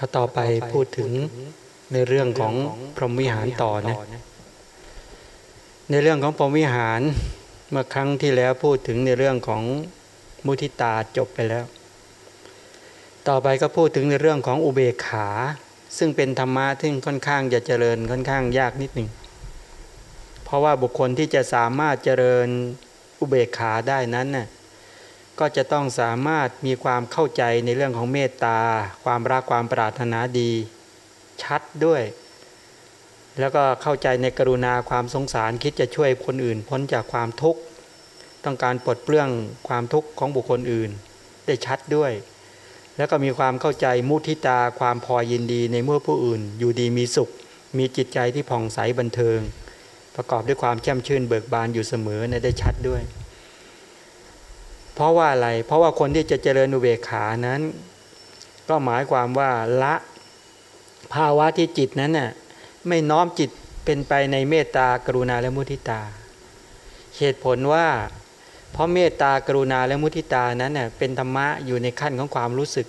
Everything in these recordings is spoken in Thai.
ถ้าต่อไปพูดถึงในเรื่องของพรหมวิหารต่อนะในเรื่องของพรหมวิหารเมื่อครั้งที่แล้วพูดถึงในเรื่องของมุทิตาจบไปแล้ว ต่อไปก็พูดถึงในเรื่องของอุเบกขา ซึ่งเป็นธรรมะที่ค่อนข้างจะเจริญค่อนข้างยากนิดหนึ่งเพราะว่าบุคคลที่จะสามารถเจริญอุเบกขาได้นั้นน่ะ ก็จะต้องสามารถมีความเข้าใจในเรื่องของเมตตา ความรักความปรารถนาดี ชัดด้วย แล้วก็เข้าใจในกรุณาความสงสารคิดจะช่วยคนอื่นพ้นจากความทุกข์ ต้องการปลดเปลื้องความทุกข์ของบุคคลอื่น ได้ชัดด้วย แล้วก็มีความเข้าใจมุทิตาความพอยินดีในเมื่อผู้อื่น อยู่ดีมีสุข มีจิตใจที่ผ่องใสบันเทิง ประกอบด้วยความแช่มชื่นเบิกบานอยู่เสมอในได้ชัดด้วย เพราะว่าอะไร เพราะว่าคนที่จะเจริญอุเบกขานั้น ก็หมายความว่าละภาวะที่จิตนั้นน่ะไม่น้อมจิตเป็นไปในเมตตากรุณาและมุทิตา เหตุผลว่า เพราะเมตตากรุณาและมุทิตานั้นเน่ยเป็นธรรมะอยู่ในขั้นของความรู้สึก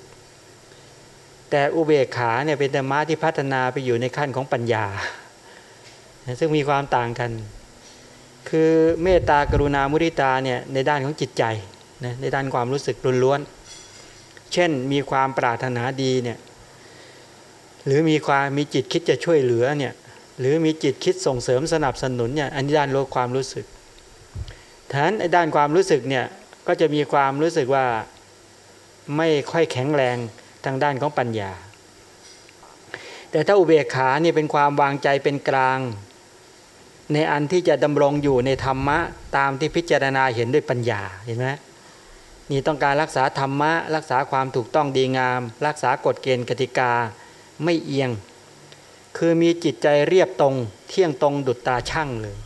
แต่อุเบกขาเนี่ยเป็นธรรมะที่พัฒนาไปอยู่ในขั้นของปัญญา ซึ่งมีความต่างกัน คือเมตตากรุณามุทิตาเนี่ยในด้านของจิตใจ นะในด้านความรู้สึกล้วนๆเช่นมีความปรารถนาดีเนี่ยหรือมีความมีจิตคิดจะช่วยเหลือเนี่ยหรือมีจิตคิดส่งเสริมสนับสนุนเนี่ยอันนี้ด้านโลกความรู้สึกทานไอ้ด้านความรู้สึกเนี่ยก็จะมีความรู้สึกว่าไม่ค่อยแข็งแรงทางด้านของปัญญา แต่ถ้าอุเบกขาเนี่ยเป็นความวางใจเป็นกลาง ในอันที่จะดำรงอยู่ในธรรมะตามที่พิจารณาเห็นด้วยปัญญาเห็นไหม นี่ต้องการรักษาธรรมะ รักษาความถูกต้องดีงาม รักษากฎเกณฑ์กติกาไม่เอียง คือมีจิตใจเรียบตรง เที่ยงตรงดุจตาช่างเลย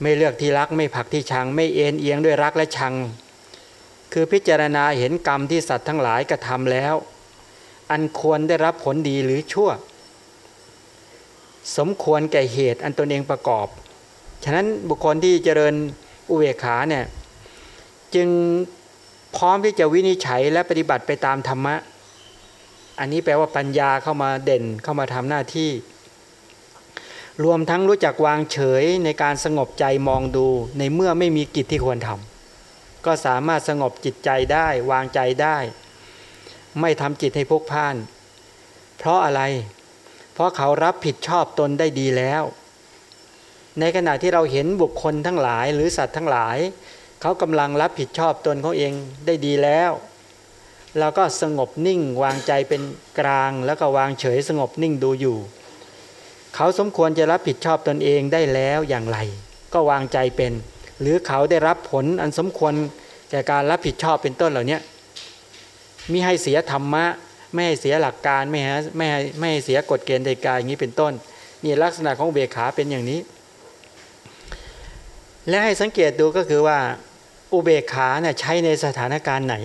ไม่เลือกที่รักไม่ผักที่ชัง ไม่เอ็นเอียงด้วยรักและชัง คือพิจารณาเห็นกรรมที่สัตว์ทั้งหลายกระทำแล้ว อันควรได้รับผลดีหรือชั่ว สมควรแก่เหตุอันตนเองประกอบ ฉะนั้นบุคคลที่เจริญอุเบกขาเนี่ย จึงพร้อมที่จะวินิจฉัยและปฏิบัติไปตามธรรมะ อันนี้แปลว่าปัญญาเข้ามาเด่นเข้ามาทำหน้าที่ รวมทั้งรู้จักวางเฉยในการสงบใจมองดูในเมื่อไม่มีกิจที่ควรทำก็สามารถสงบจิตใจได้วางใจได้ ไม่ทำจิตให้พกพ่าน เพราะอะไร เพราะเขารับผิดชอบตนได้ดีแล้ว ในขณะที่เราเห็นบุคคลทั้งหลายหรือสัตว์ทั้งหลาย เขากำลังรับผิดชอบตนเขาเองได้ดีแล้ว เราก็สงบนิ่งวางใจเป็นกลางแล้วก็วางเฉยสงบนิ่งดูอยู่ เขาสมควรจะรับผิดชอบตนเองได้แล้วอย่างไร ก็วางใจเป็น หรือเขาได้รับผลอันสมควรแก่การรับผิดชอบเป็นต้นเหล่านี้มิให้เสียธรรมะ ไม่ให้เสียหลักการไม่ให้ไม่ให้ไม่ให้เสียกฎเกณฑ์ใดกายอย่างนี้เป็นต้นนี่ลักษณะของเบขาเป็นอย่างนี้ และให้สังเกตดูก็คือว่า อุเบกขาเนี่ยใช้ในสถานการณ์ไหน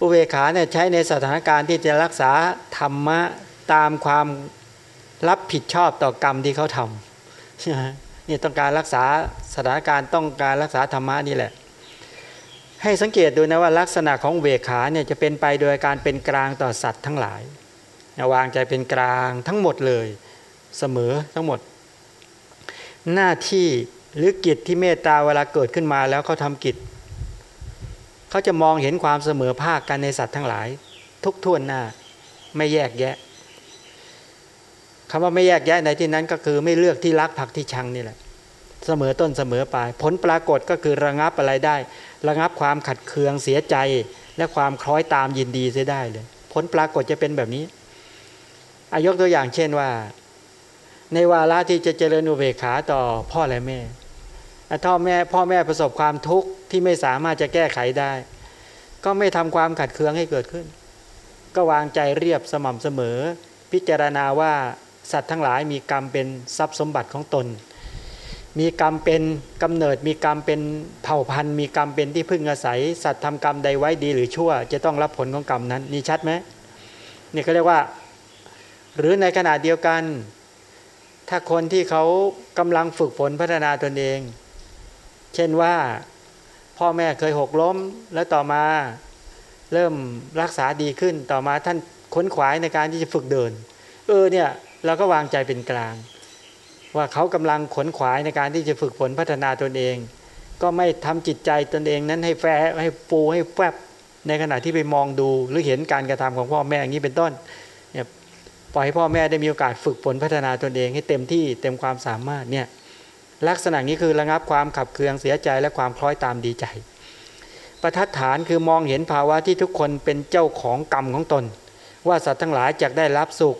อุเบกขาเนี่ยใช้ในสถานการณ์ที่จะรักษาธรรมะตามความรับผิดชอบต่อกรรมที่เขาทำนี่ต้องการรักษาสถานการณ์ต้องการรักษาธรรมะนี่แหละ ให้สังเกตดูนะว่าลักษณะของเวขาเนี่ยจะเป็นไปโดยการเป็นกลางต่อสัตว์ทั้งหลายวางใจเป็นกลางทั้งหมดเลย เสมอทั้งหมด หน้าที่ หรือกิจที่เมตตาเวลาเกิดขึ้นมาแล้วเขาทากิจเขาจะมองเห็นความเสมอภาคกันในสัตว์ทั้งหลาย ทุกท่วนหน้าไม่แยกแยะคำว่าไม่แยกแยะในที่นั้นก็คือไม่เลือกที่รักผักที่ชังนี่แหละเสมอต้นเสมอปลาย ผลปรากฏก็คือระงับอะไรได้ ระงับความขัดเคืองเสียใจ และความคล้อยตามยินดีเสียได้เลย ผลปรากฏจะเป็นแบบนี้อายกตัวอย่างเช่นว่า ในวาระที่จะเจริญอุเบกขาต่อพ่อและแม่ ถ้าแม่พ่อแม่ประสบความทุกข์ที่ไม่สามารถจะแก้ไขได้ ก็ไม่ทำความขัดเคืองให้เกิดขึ้น ก็วางใจเรียบสม่ำเสมอ พิจารณาว่าสัตว์ทั้งหลายมีกรรมเป็นทรัพย์สมบัติของตน มีกรรมเป็นกำเนิด มีกรรมเป็นเผ่าพันธุ์ มีกรรมเป็นที่พึ่งอาศัย สัตว์ทำกรรมใดไว้ดีหรือชั่ว จะต้องรับผลของกรรมนั้นนี่ชัดไหมนี่เขาเรียกว่า หรือในขณะเดียวกัน ถ้าคนที่เขากำลังฝึกฝนพัฒนาตนเอง เช่นว่าพ่อแม่เคยหกล้ม แล้วต่อมาเริ่มรักษาดีขึ้นต่อมาท่านค้นขวายในการที่จะฝึกเดิน เออเนี่ยเราก็วางใจเป็นกลาง ว่าเขากำลังขนขวายในการที่จะฝึกฝนพัฒนาตนเอง ก็ไม่ทำจิตใจตนเองนั้นให้แฝให้ปูให้แฟบในขณะที่ไปมองดูหรือเห็นการกระทำของพ่อแม่อย่างนี้เป็นต้นเนี่ยปล่อยให้พ่อแม่ได้มีโอกาสฝึกฝนพัฒนาตนเองให้เต็มที่เต็มความสามารถเนี่ย ลักษณะนี้คือระงับความขับเคืองเสียใจและความคล้อยตามดีใจ ประทัดฐานคือมองเห็นภาวะที่ทุกคนเป็นเจ้าของกรรมของตน ว่าสัตว์ทั้งหลายจะได้รับสุข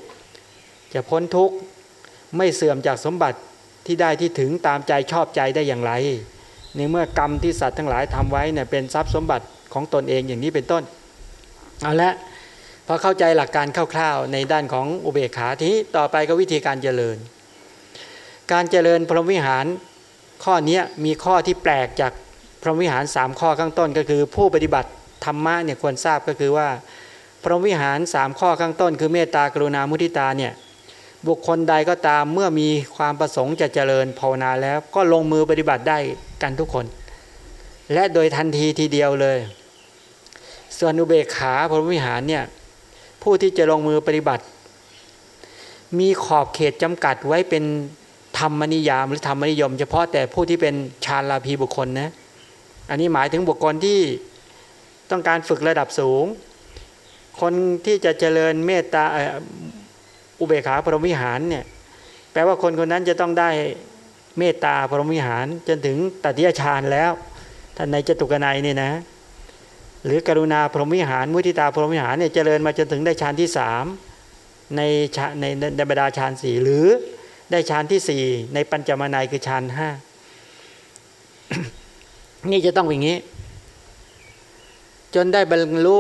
จะพ้นทุกข์ไม่เสื่อมจากสมบัติที่ได้ที่ถึงตามใจชอบใจได้อย่างไร ในเมื่อกรรมที่สัตว์ทั้งหลายทำไว้เนี่ยเป็นทรัพย์สมบัติของตนเองอย่างนี้เป็นต้นเอาละพอเข้าใจหลักการคร่าวๆ ในด้านของอุเบกขาทีนี้ต่อไปก็วิธีการเจริญ การเจริญพรหมวิหารข้อนี้มีข้อที่แปลกจากพรหมวิหาร 3 ข้อข้างต้นก็คือ ผู้ปฏิบัติธรรมะเนี่ยควรทราบก็คือว่า พรหมวิหาร 3 ข้อข้างต้น คือเมตตากรุณามุทิตาเนี่ยบุคคลใดก็ตามเมื่อมีความประสงค์จะเจริญภาวนาแล้วก็ลงมือปฏิบัติได้กันทุกคน และโดยทันทีทีเดียวเลย ส่วนอุเบกขาพรหมวิหารเนี่ยผู้ที่จะลงมือปฏิบัติ มีขอบเขตจำกัดไว้เป็น ธรรมนิยามหรือธรรมนิยม เฉพาะแต่ผู้ที่เป็นฌานลาภีบุคคลนะอันนี้หมายถึงบุคคลที่ต้องการฝึกระดับสูง คนที่จะเจริญเมตตาอุเบกขาพรหมวิหารเนี่ยแปลว่าคนคนนั้นจะต้องได้เมตตาพรหมวิหาร จนถึงตัติยฌานแล้วท่านในจตุกนัยเนี่ยนะ หรือกรุณาพรหมวิหาร มุทิตาพรหมวิหารเนี่ยเจริญมาจนถึงได้ฌานที่สามในในในบรรดาฌานสี่หรือ ได้ฌานที่สี่ในปัญจมานัยคือฌานห้านี่จะต้องอย่างนี้ จนได้บรรลุ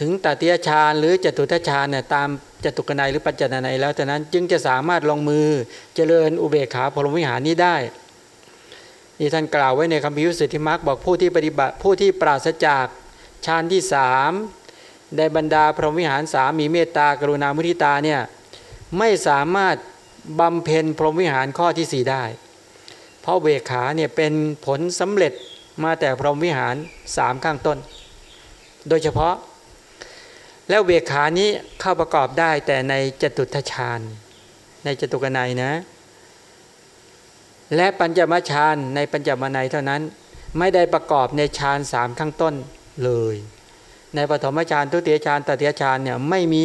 ถึงตติยฌานหรือจตุทัชฌานเนี่ยตามจตุกนัยหรือปัจจนานัยแล้วแต่นั้นจึงจะสามารถลงมือเจริญอุเบกขาพรหมวิหารนี้ได้นี่ท่านกล่าวไว้ในคำพิวสิทธิมรรคบอกผู้ที่ปฏิบัติผู้ที่ปราศจากฌานที่สามในบรรดาพรหมวิหารสามมีเมตตากรุณามุทิตาเนี่ยไม่สามารถ บำเพ็ญพรหมวิหารข้อที่สี่ได้ เพราะเวขาเนี่ยเป็นผลสำเร็จมาแต่พรหมวิหารสามข้างต้น โดยเฉพาะ แล้วเวขานี้เข้าประกอบได้แต่ในจตุทชาญในจตุกนัยนะ และปัญจมฌานในปัญจมนัยเท่านั้นไม่ได้ประกอบในฌานสามข้างต้นเลย ในปฐมฌานทุติยฌานตติยฌานเนี่ยไม่มี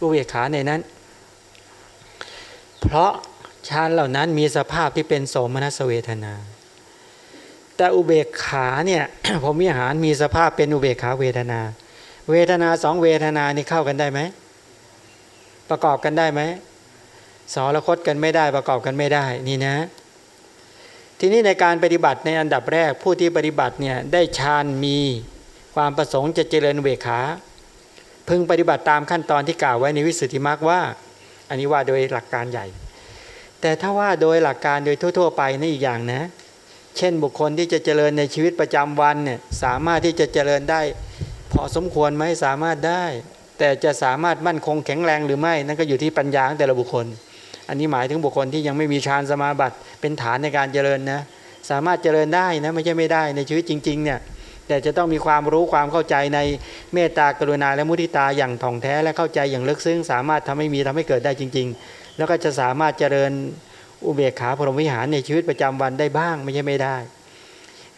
อุเบกขาในนั้น เพราะฌานเหล่านั้นมีสภาพที่เป็นโสมนัสเวทนา แต่อุเบกขาเนี่ยผมมีอาหารมีสภาพเป็นอุเบกขาเวทนา เวทนาสองเวทนานี่เข้ากันได้ไหมประกอบกันได้ไหมสรคตกันไม่ได้ประกอบกันไม่ได้นี่นะ ทีนี้ในการปฏิบัติในอันดับแรกผู้ที่ปฏิบัติเนี่ยได้ฌานมีความประสงค์จะเจริญเวขา พึงปฏิบัติตามขั้นตอนที่กล่าวไว้ในวิสุทธิมรรคว่า อันนี้ว่าโดยหลักการใหญ่ แต่ถ้าว่าโดยหลักการโดยทั่ว ๆ ไปนี่อีกอย่างนะ เช่นบุคคลที่จะเจริญในชีวิตประจำวันเนี่ยสามารถที่จะเจริญได้ พอสมควรไหมสามารถได้ แต่จะสามารถมั่นคงแข็งแรงหรือไม่นั่นก็อยู่ที่ปัญญาของแต่ละบุคคล อันนี้หมายถึงบุคคลที่ยังไม่มีฌานสมาบัติเป็นฐานในการเจริญนะสามารถเจริญได้นะไม่ใช่ไม่ได้ในชีวิตจริงๆเนี่ย แต่จะต้องมีความรู้ความเข้าใจในเมตตากรุณาและมุทิตาอย่างท่องแท้และเข้าใจอย่างลึกซึ้งสามารถทำให้มีทำให้เกิดได้จริง ๆ แล้วก็จะสามารถเจริญอุเบกขาพรหมวิหารในชีวิตประจำวันได้บ้างไม่ใช่ไม่ได้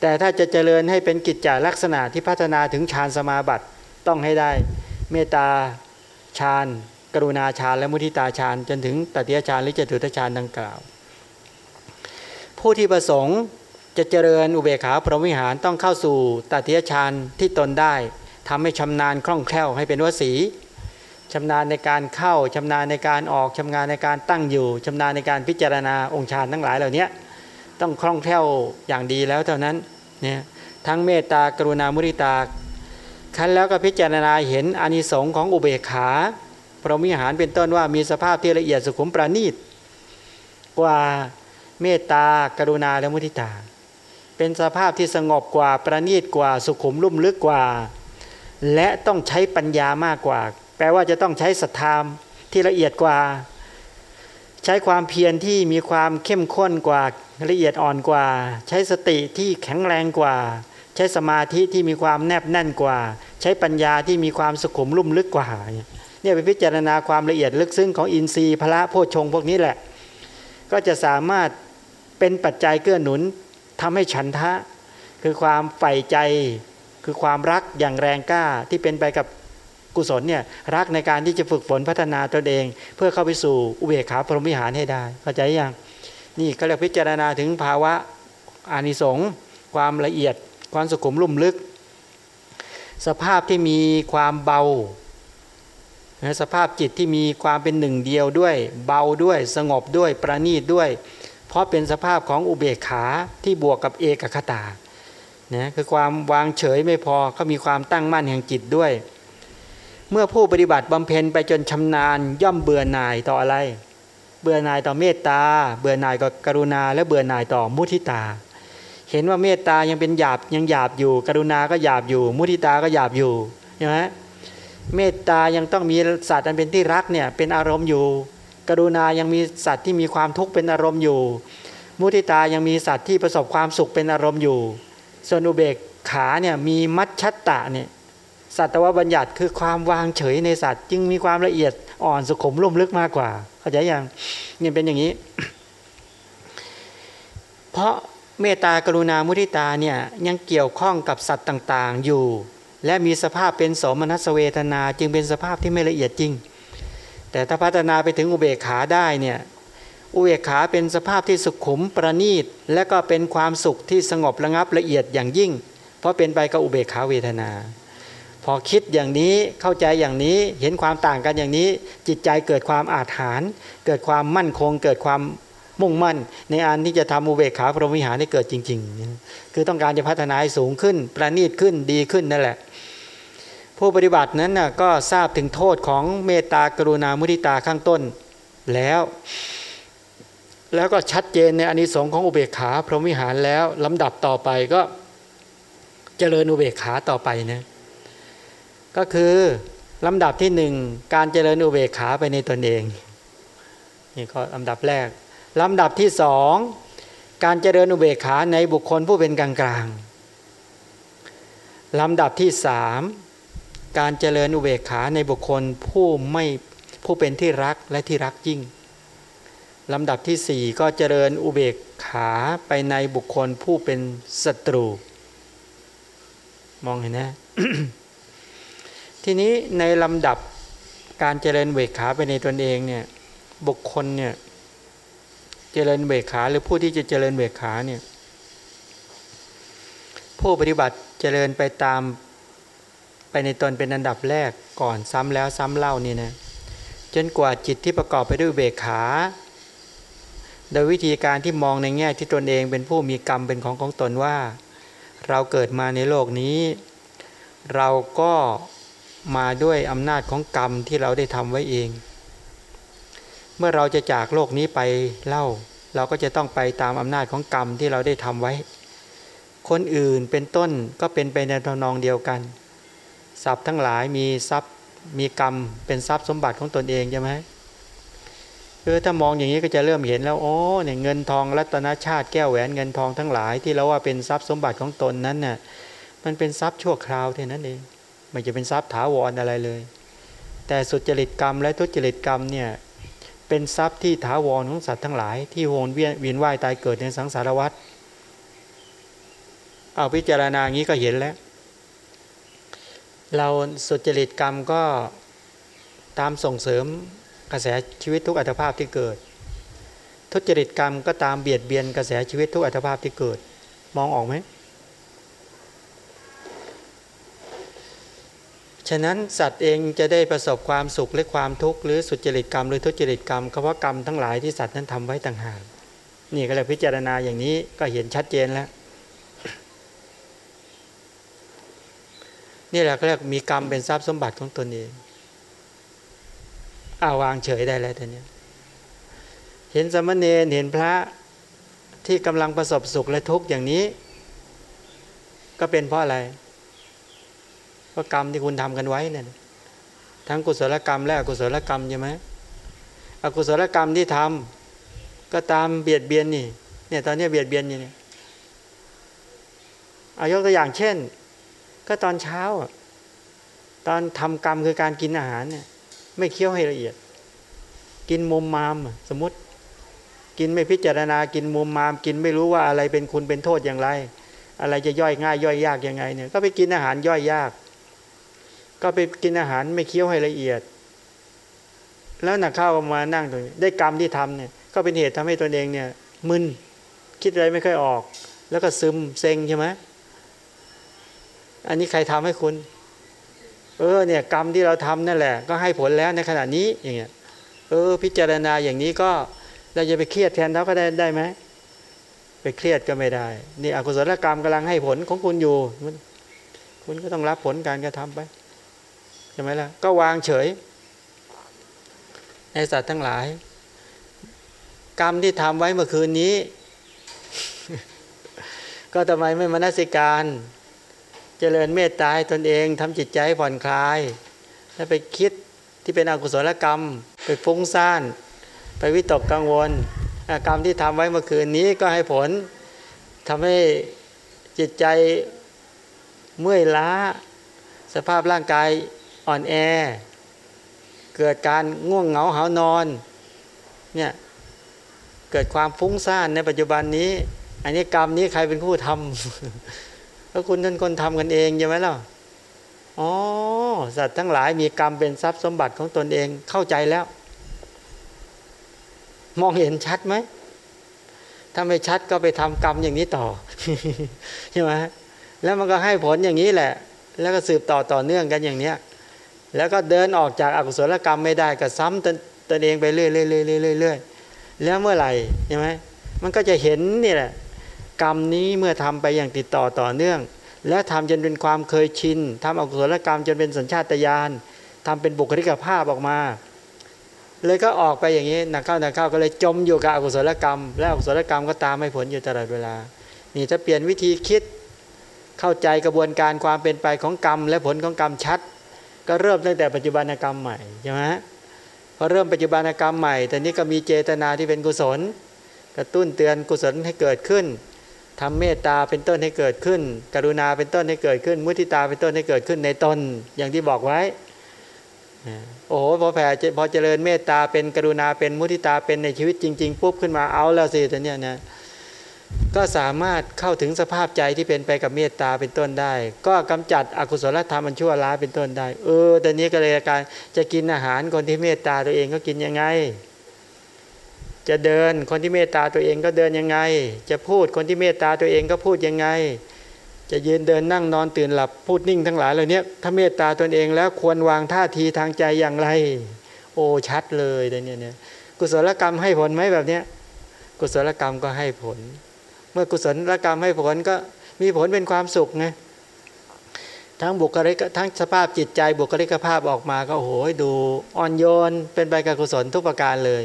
แต่ถ้าจะเจริญให้เป็นกิจจาลักษณะที่พัฒนาถึงฌานสมาบัติต้องให้ได้เมตตาฌานกรุณาฌานและมุทิตาฌานจนถึงตติยฌานหรือจตุตฌานดังกล่าว ผู้ที่ประสงค์ จะเจริญอุเบกขาพรหมวิหารต้องเข้าสู่ตติยฌานที่ตนได้ทำให้ชำนาญคล่องแคล่วให้เป็นวสีชำนาญในการเข้าชำนาญในการออกชำนาญในการตั้งอยู่ชำนาญในการพิจารณาองค์ฌานทั้งหลายเหล่านี้ต้องคล่องแคล่วอย่างดีแล้วเท่านั้นเนี่ยทั้งเมตตากรุณามุริตาคันแล้วก็พิจารณาเห็นอานิสงส์ของอุเบกขาพรหมิหารเป็นต้นว่ามีสภาพที่ละเอียดสุขุมประณีตกว่าเมตตากรุณาและมุทิตา เป็นสภาพที่สงบกว่าประณีตกว่าสุขุมลุ่มลึกกว่า และต้องใช้ปัญญามากกว่า แปลว่าจะต้องใช้ศรัทธาที่ละเอียดกว่า ใช้ความเพียรที่มีความเข้มข้นกว่าละเอียดอ่อนกว่า ใช้สติที่แข็งแรงกว่าใใช้สมาธิที่มีความแนบแน่นกว่า ใช้ปัญญาที่มีความสุขุมลุ่มลึกกว่าเนี่ยไปพิจารณาความละเอียดลึกซึ้งของอินทรีย์พระโพชงพวกนี้แหละ ก็จะสามารถเป็นปัจจัยเกื้อหนุน ทำให้ฉันทะ คือความใฝ่ใจ คือความรักอย่างแรงกล้าที่เป็นไปกับกุศลเนี่ยรักในการที่จะฝึกฝนพัฒนาตนเอง เพื่อเข้าไปสู่อุเบกขาพรหมิหารให้ได้เข้าใจยังนี่ก็เรียกพิจารณาถึงภาวะอานิสงส์ความละเอียด ความสุขุมลุ่มลึก สภาพที่มีความเบาสภาพจิตที่มีความเป็นหนึ่งเดียวด้วย เบาด้วยสงบด้วยประณีตด้วย เพราะเป็นสภาพของอุเบกขาที่บวกกับเอกคตานะคือความวางเฉยไม่พอเขามีความตั้งมั่นแห่งจิตด้วย เมื่อผู้ปฏิบัติบำเพ็ญไปจนชำนาญย่อมเบื่อหน่ายต่ออะไร เบื่อหน่ายต่อเมตตา เบื่อหน่ายต่อกรุณา และเบื่อหน่ายต่อมุทิตา เห็นว่าเมตตายังเป็นหยาบยังหยาบอยู่ กรุณาก็หยาบอยู่ มุทิตาก็หยาบอยู่ใช่ไหมเมตตายังต้องมีสัตว์อันเป็นที่รักเนี่ยเป็นอารมณ์อยู่ กรุณายังมีสัตว์ที่มีความทุกข์เป็นอารมณ์อยู่ มุทิตายังมีสัตว์ที่ประสบความสุขเป็นอารมณ์อยู่ ส่วนอุเบกขาเนี่ยมีมัชชัตตะเนี่ยสัตวบัญญัติคือความวางเฉยในสัตว์ จึงมีความละเอียดอ่อนสุขุมลุ่มลึกมากกว่า เข้าใจยังเนี่ยเป็นอย่างนี้ เพราะเมตตากรุณามุทิตาเนี่ยยังเกี่ยวข้องกับสัตว์ต่างๆอยู่ และมีสภาพเป็นสมนัสเวทนา จึงเป็นสภาพที่ไม่ละเอียดจริง แต่ถ้าพัฒนาไปถึงอุเบกขาได้เนี่ยอุเบกขาเป็นสภาพที่สุขุมประณีต และก็เป็นความสุขที่สงบระงับละเอียดอย่างยิ่ง เพราะเป็นไปกับอุเบกขาเวทนา พอคิดอย่างนี้เข้าใจอย่างนี้เห็นความต่างกันอย่างนี้ จิตใจเกิดความอาถรรพ์เกิดความมั่นคง เกิดความมุ่งมั่น ในอันที่จะทำอุเบกขาพรหมวิหารให้เกิดจริง ๆ คือต้องการจะพัฒนาให้สูงขึ้น ประณีตขึ้นดีขึ้นนั่นแหละ ผู้ปฏิบัตินั้นนะก็ทราบถึงโทษของเมตตากรุณามุทิตาข้างต้นแล้ว แล้วก็ชัดเจนในอนิสงค์ของอุเบกขา พรหมวิหารแล้วลำดับต่อไปก็เจริญอุเบกขาต่อไปนะก็คือลำดับที่หนึ่งการเจริญอุเบกขาไปในตนเองนี่ก็ลำดับแรกลำดับที่สองการเจริญอุเบกขาในบุคคลผู้เป็นกลางกลางลำดับที่สาม การเจริญอุเบกขาในบุคคลผู้ไม่ผู้เป็นที่รักและที่รักยิ่งลำดับที่สี่ก็เจริญอุเบกขาไปในบุคคลผู้เป็นศัตรู มองเห็นนะ ทีนี้ในลำดับการเจริญเบกขาไปในตนเองเนี่ยบุคคลเนี่ยเจริญเบกขาหรือผู้ที่จะเจริญเบกขาเนี่ยผู้ปฏิบัติเจริญไปตาม ไปในตนเป็นอันดับแรกก่อนซ้ำแล้วซ้ำเล่านี่นะจนกว่าจิตที่ประกอบไปด้วยเบกขา โดยวิธีการที่มองในแง่ที่ตนเองเป็นผู้มีกรรมเป็นของของตนว่า เราเกิดมาในโลกนี้ เราก็มาด้วยอำนาจของกรรมที่เราได้ทำไว้เอง เมื่อเราจะจากโลกนี้ไปเล่า เราก็จะต้องไปตามอำนาจของกรรมที่เราได้ทำไว้ คนอื่นเป็นต้นก็เป็นไปในทนองเดียวกัน ทรัพย์ทั้งหลายมีทรัพย์มีกรรมเป็นทรัพย์สมบัติของตนเองใช่ไหมคือถ้ามองอย่างนี้ก็จะเริ่มเห็นแล้วโอ้เนี่ยเงินทองรัตนชาติแก้วแหวนเงินทองทั้งหลาย ที่เราว่าเป็นทรัพย์สมบัติของตนนั้นน่ะมันเป็นทรัพย์ชั่วคราวเท่านั้นเองไม่จะเป็นทรัพย์ถาวรออะไรเลย แต่สุจริตกรรมและทุจริตกรรมเนี่ยเป็นทรัพย์ที่ถาวรของสัตว์ทั้งหลาย ที่วนเวียนเวียนว่ายตายเกิดในสังสารวัฏเอาพิจารณาอย่างนี้ก็เห็นแล้ว เราสุจริตกรรมก็ตามส่งเสริมกระแสชีวิตทุกอัตภาพที่เกิด ทุจริตกรรมก็ตามเบียดเบียนกระแสชีวิตทุกอัตภาพที่เกิด มองออกไหมฉะนั้นสัตว์เองจะได้ประสบความสุขและความทุกข์หรือสุจริตกรรมหรือทุจริตกรรมเพราะกรรมทั้งหลายที่สัตว์นั้นทำไว้ต่างหากนี่ก็เลยพิจารณาอย่างนี้ก็เห็นชัดเจนแล้ว นี่แหละเรียกมีกรรมเป็นทรัพย์สมบัติของตนเองอาวางเฉยได้แล้วตอนนี้เห็นสมณเณรเห็นพระที่กำลังประสบสุขและทุกข์อย่างนี้ ก็เป็นเพราะอะไรเพราะกรรมที่คุณทำกันไว้เนี่ยทั้งกุศลกรรมและอกุศลกรรมใช่ไหมอกุศลกรรมที่ทำก็ตามเบียดเบียนนี่เนี่ยตอนนี้เบียดเบียนอยู่เนี่ยเอายกตัวอย่างเช่น ก็ตอนเช้า ตอนทำกรรมคือการกินอาหารเนี่ย ไม่เคี้ยวให้ละเอียด กินมุมมามสมมติ กินไม่พิจารณากินมุมมาม กินไม่รู้ว่าอะไรเป็นคุณเป็นโทษอย่างไร อะไรจะย่อยง่าย ย่อยยากยังไงเนี่ย ก็ไปกินอาหารย่อยยาก ก็ไปกินอาหารไม่เคี้ยวให้ละเอียด แล้วนักข้าวมานั่งตรงนี้ได้กรรมที่ทำเนี่ยก็เป็นเหตุทำให้ตนเองเนี่ยมึนคิดอะไรไม่ค่อยออก แล้วก็ซึมเซ็งใช่ไหม อันนี้ใครทำให้คุณ เออเนี่ยกรรมที่เราทำนั่นแหละ ก็ให้ผลแล้วในขณะนี้อย่างเงี้ยเออ พิจารณาอย่างนี้ก็เราจะไปเครียดแทนเขาก็ได้ได้ไหมไปเครียดก็ไม่ได้ นี่อกุศลกรรมกำลังให้ผลของคุณอยู่ คุณก็ต้องรับผลการกระทำไปใช่ไหมล่ะก็วางเฉย ในสัตว์ทั้งหลาย กรรมที่ทำไว้เมื่อคืนนี้ ก็ทำไมไม่มนสิการ เจริญเมตตาให้ตนเองทำจิตใจผ่อนคลาย แล้วไปคิดที่เป็นอกุศลกรรม ไปฟุ้งซ่าน ไปวิตกกังวลกรรมที่ทำไว้เมื่อคืนนี้ก็ให้ผลทำให้จิตใจเมื่อยล้า สภาพร่างกายอ่อนแอ เกิดการง่วงเหงาหานอนเนี่ยเกิดความฟุ้งซ่านในปัจจุบันนี้ อันนี้กรรมนี้ใครเป็นผู้ทำ ก็คุณท่านคนทำกันเองใช่ไหมล่ะอ๋อสัตว์ทั้งหลายมีกรรมเป็นทรัพย์สมบัติของตนเองเข้าใจแล้ว มองเห็นชัดไหมถ้าไม่ชัดก็ไปทำกรรมอย่างนี้ต่อใช่ไหมแล้วมันก็ให้ผลอย่างนี้แหละ แล้วก็สืบต่อต่อเนื่องกันอย่างเนี้ยแล้วก็เดินออกจากอากุศลกรรมไม่ได้ก็ซ้ำตนตนเองไปเรื่อยๆเรื่อยๆเรื่อยๆแล้วเมื่อไหร่ใช่ไหมมันก็จะเห็นนี่แหละ กรรมนี้เมื่อทำไปอย่างติดต่อต่อเนื่อง แล้วทำจนเป็นความเคยชินทำอกุศลกรรมจนเป็นสัญชาตญาณทำเป็นบุคลิกภาพออกมา เลยก็ออกไปอย่างนี้นักเข้านักเข้าก็เลยจมอยู่กับอกุศลกรรม และอกุศลกรรมก็ตามให้ผลอยู่ตลอดเวลา นี่ถ้าเปลี่ยนวิธีคิดเข้าใจกระบวนการความเป็นไปของกรรม และผลของกรรมชัด ก็เริ่มตั้งแต่ปัจจุบันกรรมใหม่ใช่ไหมพอเริ่มปัจจุบันกรรมใหม่แต่นี้ก็มีเจตนาที่เป็นกุศล กระตุ้นเตือนกุศลให้เกิดขึ้น ทำเมตตาเป็นต้นให้เกิดขึ้น กรุณาเป็นต้นให้เกิดขึ้น มุทิตาเป็นต้นให้เกิดขึ้นในตนอย่างที่บอกไว้โอ้โหพอแผ่พอเจริญเมตตาเป็นกรุณาเป็นมุทิตาเป็นในชีวิตจริง ๆ ปุ๊บขึ้นมาเอาแล้วสิแต่เนี้ยนะก็สามารถเข้าถึงสภาพใจที่เป็นไปกับเมตตาเป็นต้นได้ ก็กำจัดอกุศลธรรมมันชั่วร้ายเป็นต้นได้ เออแต่นี้ก็เลยการจะกินอาหารคนที่เมตตาตัวเองก็กินยังไง จะเดินคนที่เมตตาตัวเองก็เดินยังไง จะพูดคนที่เมตตาตัวเองก็พูดยังไง จะยืนเดินนั่งนอนตื่นหลับพูดนิ่งทั้งหลายเหล่านี้ถ้าเมตตาตนเองแล้วควรวางท่าทีทางใจอย่างไร โอ้ชัดเลยเดี๋ยวนี้เนี่ยกุศลกรรมให้ผลไหมแบบเนี้ยกุศลกรรมก็ให้ผล เมื่อกุศลกรรมให้ผลก็มีผลเป็นความสุขไงทั้งบุคลิกทั้งสภาพจิตใจบุคลิกภาพออกมาก็โอ้โหดูอ่อนโยนเป็นไปกับกุศลทุกประการเลย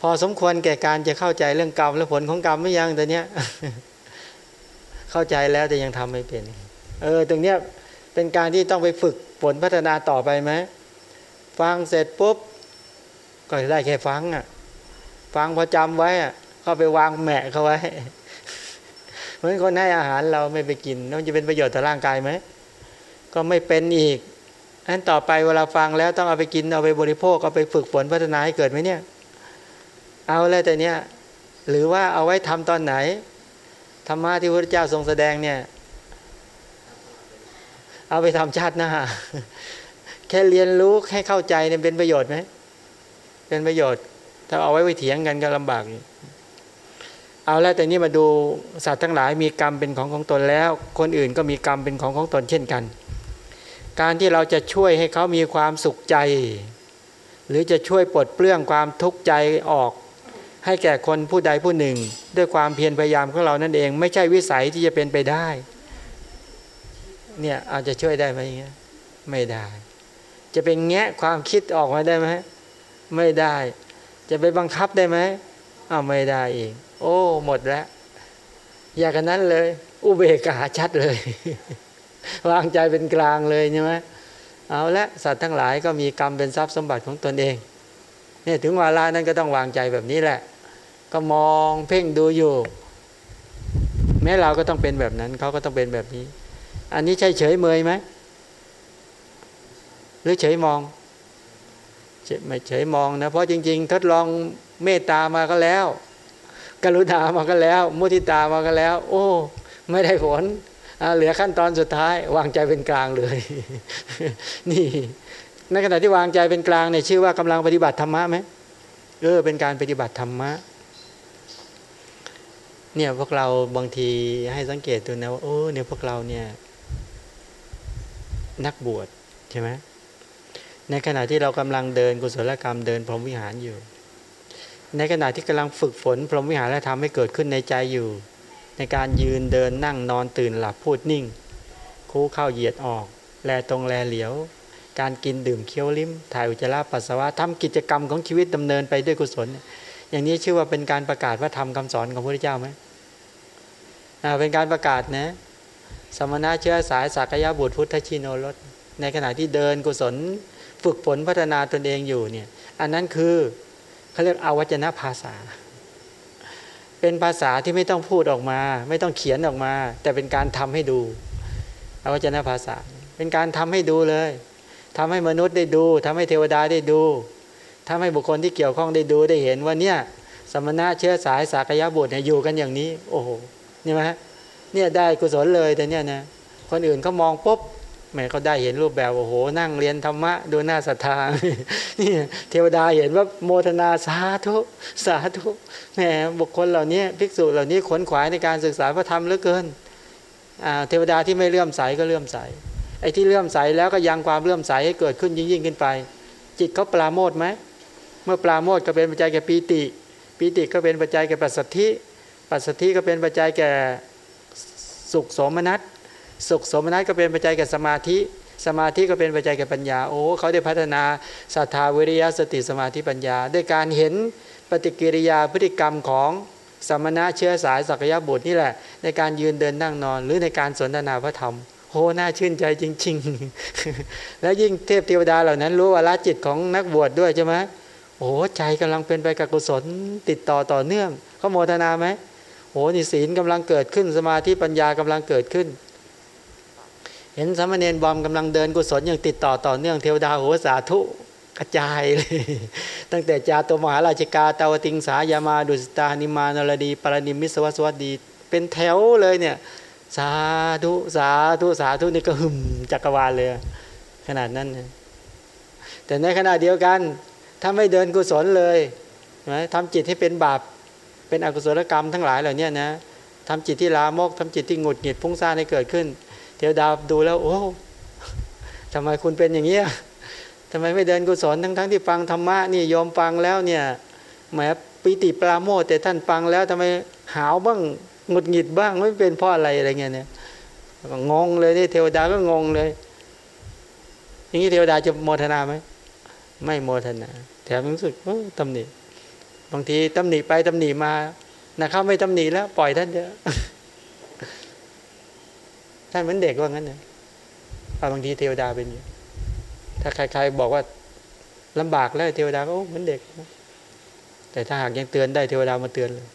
พอสมควรแก่การจะเข้าใจเรื่องกรรมและผลของกรรมไม่ยังแต่เนี้ยเข้าใจแล้วแต่ยังทำไม่เป็น เออ ตรงเนี้ยเป็นการที่ต้องไปฝึกฝนพัฒนาต่อไปไหมฟังเสร็จปุ๊บ ก็ได้แค่ฟังอะ ฟังพอจำไว้อะก็ไปวางแหมะเขาไว้เหมือนคนให้อาหารเราไม่ไปกินนั่นจะเป็นประโยชน์ต่อร่างกายไหมก็ไม่เป็นอีกอันต่อไปเวลาฟังแล้วต้องเอาไปกินเอาไปบริโภคเอาไปฝึกฝนพัฒนาให้เกิดไหมเนี่ย เอาแล้วแต่เนี้ยหรือว่าเอาไว้ทำตอนไหนธรรมะที่พระเจ้าทรงแสดงเนี่ย เอาไปทำชาติหน้าแค่เรียนรู้ให้เข้าใจเนี่ยเป็นประโยชน์ไหมเป็นประโยชน์ ถ้าเอาไว้ไปเถียงกันก็ลำบากเอาแล้วแต่นี้มาดูสัตว์ทั้งหลายมีกรรมเป็นของของตนแล้ว คนอื่นก็มีกรรมเป็นของของตนเช่นกัน การที่เราจะช่วยให้เขามีความสุขใจ หรือจะช่วยปลดเปลื้องความทุกข์ใจออก ให้แก่คนผู้ใดผู้หนึ่ง ด้วยความเพียรพยายามของเรานั่นเอง ไม่ใช่วิสัยที่จะเป็นไปได้ เนี่ยอาจจะช่วยได้ไหมอย่างเงี้ยไม่ได้ จะเป็นแงะความคิดออกมาได้ไหมไม่ได้ จะไปบังคับได้ไหมอ้าวไม่ได้เองโอ้ หมดแล้ว อยากกันนั้นเลย อุเบกขาชัดเลย วางใจเป็นกลางเลยใช่ไหมเอาละสัตว์ทั้งหลายก็มีกรรมเป็นทรัพย์สมบัติของตนเอง เนี่ยถึงวาระนั้นก็ต้องวางใจแบบนี้แหละ ก็มองเพ่งดูอยู่ แม้เราก็ต้องเป็นแบบนั้นเขาก็ต้องเป็นแบบนี้ อันนี้ใช่เฉยเมยไหมหรือเฉยมองไม่เฉยมองนะเพราะจริง ๆ ทดลองเมตตามาก็แล้ว กรุณามาก็แล้ว มุทิตามาก็แล้ว โอ้ ไม่ได้ผลเหลือขั้นตอนสุดท้าย วางใจเป็นกลางเลย นี่ ในขณะที่วางใจเป็นกลางเนี่ยชื่อว่ากำลังปฏิบัติธรรมะไหมเออเป็นการปฏิบัติธรรมะเนี่ยพวกเราบางทีให้สังเกตดูนะว่าโอ้เนี่ยพวกเราเนี่ย นักบวชใช่ไหมในขณะที่เรากำลังเดินกุศลกรรมเดินพรหมวิหารอยู่ ในขณะที่กำลังฝึกฝนพรหมวิหารและทำให้เกิดขึ้นในใจอยู่ ในการยืนเดินนั่งนอนตื่นหลับพูดนิ่ง คู่เข้าเหยียดออก แลตรงแลเหลียว การกินดื่มเคี้ยวลิ้ม ถ่ายอุจจาระปัสสาวะทำกิจกรรมของชีวิตดำเนินไปด้วยกุศล อย่างนี้ชื่อว่าเป็นการประกาศว่าทำคำสอนของพระพุทธเจ้าไหมเป็นการประกาศนะสมณะเชื้อสายสักยะบุตรพุทธชินโนรสในขณะที่เดินกุศลฝึกฝนพัฒนาตนเองอยู่เนี่ยอันนั้นคือเขาเรียกอวัจนภาษา เป็นภาษาที่ไม่ต้องพูดออกมา ไม่ต้องเขียนออกมา แต่เป็นการทำให้ดูอวัจนภาษา เป็นการทำให้ดูเลย ทำให้มนุษย์ได้ดูทำให้เทวดาได้ดูทำให้บุคคลที่เกี่ยวข้องได้ดูได้เห็นว่าเนี่ยสมณะเชื้อสายสากยะบุตรเนี่ยอยู่กันอย่างนี้ โอ้โหนี่ไหมเนี่ยได้กุศลเลยแต่เนี่ยนะคนอื่นเขามองปุ๊บแม่เขาได้เห็นรูปแบบโอ้โห นั่งเรียนธรรมะดูหน้าศรัทธานี่เทวดาเห็นว่าโมทนาสาธุสาธุแหมบุคคลเหล่านี้ภิกษุเหล่านี้ขนขวายในการศึกษาพระธรรมเหลือเกินเทวดาที่ไม่เลื่อมใสก็เลื่อมใส ไอ้ที่เลื่อมใสแล้วก็ยังความเลื่อมใสให้เกิดขึ้นยิ่งยิ่งขึ้นไป จิตเขาปราโมทไหมเมื่อปราโมทก็เป็นปัจจัยแก่ปีติปีติก็เป็นปัจจัยแก่ปัสสัทธิปัสสัทธิก็เป็นปัจจัยแก่สุขสมนัตสุขสมนัตก็เป็นปัจจัยแก่สมาธิ สมาธิก็เป็นปัจจัยแก่ปัญญาโอ้เขาได้พัฒนาศรัทธาวิริยะสติสมาธิปัญญา ด้วยการเห็นปฏิกิริยาพฤติกรรมของสมณะเชื้อสายสักยะบุตรนี่แหละ ในการยืนเดินนั่งนอน หรือในการสนทนาพระธรรม โหน่าชื่นใจจริง ๆ แล้วยิ่งเทพเทวดาเหล่านั้นรู้ว่าละจิตของนักบวชดด้วยใช่ไหมโอ้ใจกำลังเป็นไปกับกุศลติดต่อต่อเนื่องเขาโมทนาไหมโอ้นี่ศีลกำลังเกิดขึ้นสมาธิปัญญากำลังเกิดขึ้น เห็นสมณเณรบอมกำลังเดินกุศลอย่างติดต่อต่อเนื่องเทวดาโหสาธุกระจายเลย ตั้งแต่จาตุมหาราชกาตาวติงสายามาดุสตานิมานรดีปรณิมิสสวัสดี เป็นแถวเลยเนี่ย สาธุสาธุสาธุนี่ก็หึมจักรวาลเลย ขนาดนั้นนะแต่ในขณะเดียวกัน ถ้าไม่เดินกุศลเลยนะทำจิตให้เป็นบาปเป็นอกุศลกรรมทั้งหลายเหล่านี้นะทำจิตที่ลามกทำจิตที่หงุดหงิดพุ่งซ่านให้เกิดขึ้น เทวดาดูแล้ว โอ้ทำไมคุณเป็นอย่างนี้ทำไมไม่เดินกุศลทั้งๆทที่ฟังธรรมะนี่ยอมฟังแล้วเนี่ยแหมปิติปราโมทแต่ท่านฟังแล้วทำไมหาวบ้าง หงุดหงิดบ้างไม่เป็นเพราะอะไรอะไรเงี้ยเนี่ยงงเลยนี่เทวดาก็งงเลย อย่างนี้เทวดาจะโมทนาไหมไม่โมทนา แถมรู้สึกตำหนิบางทีตำหนิไปตำหนิมานะครับไม่ตำหนิแล้ว ปล่อยท่านเถอะท่านเหมือนเด็กว่างั้นเนะบางทีเทวดาเป็นอยู่ถ้าใครๆบอกว่าลำบากแล้วเทวดาก็เหมือนเด็ก แต่ถ้าหากยังเตือนได้เทวดามาเตือนเลย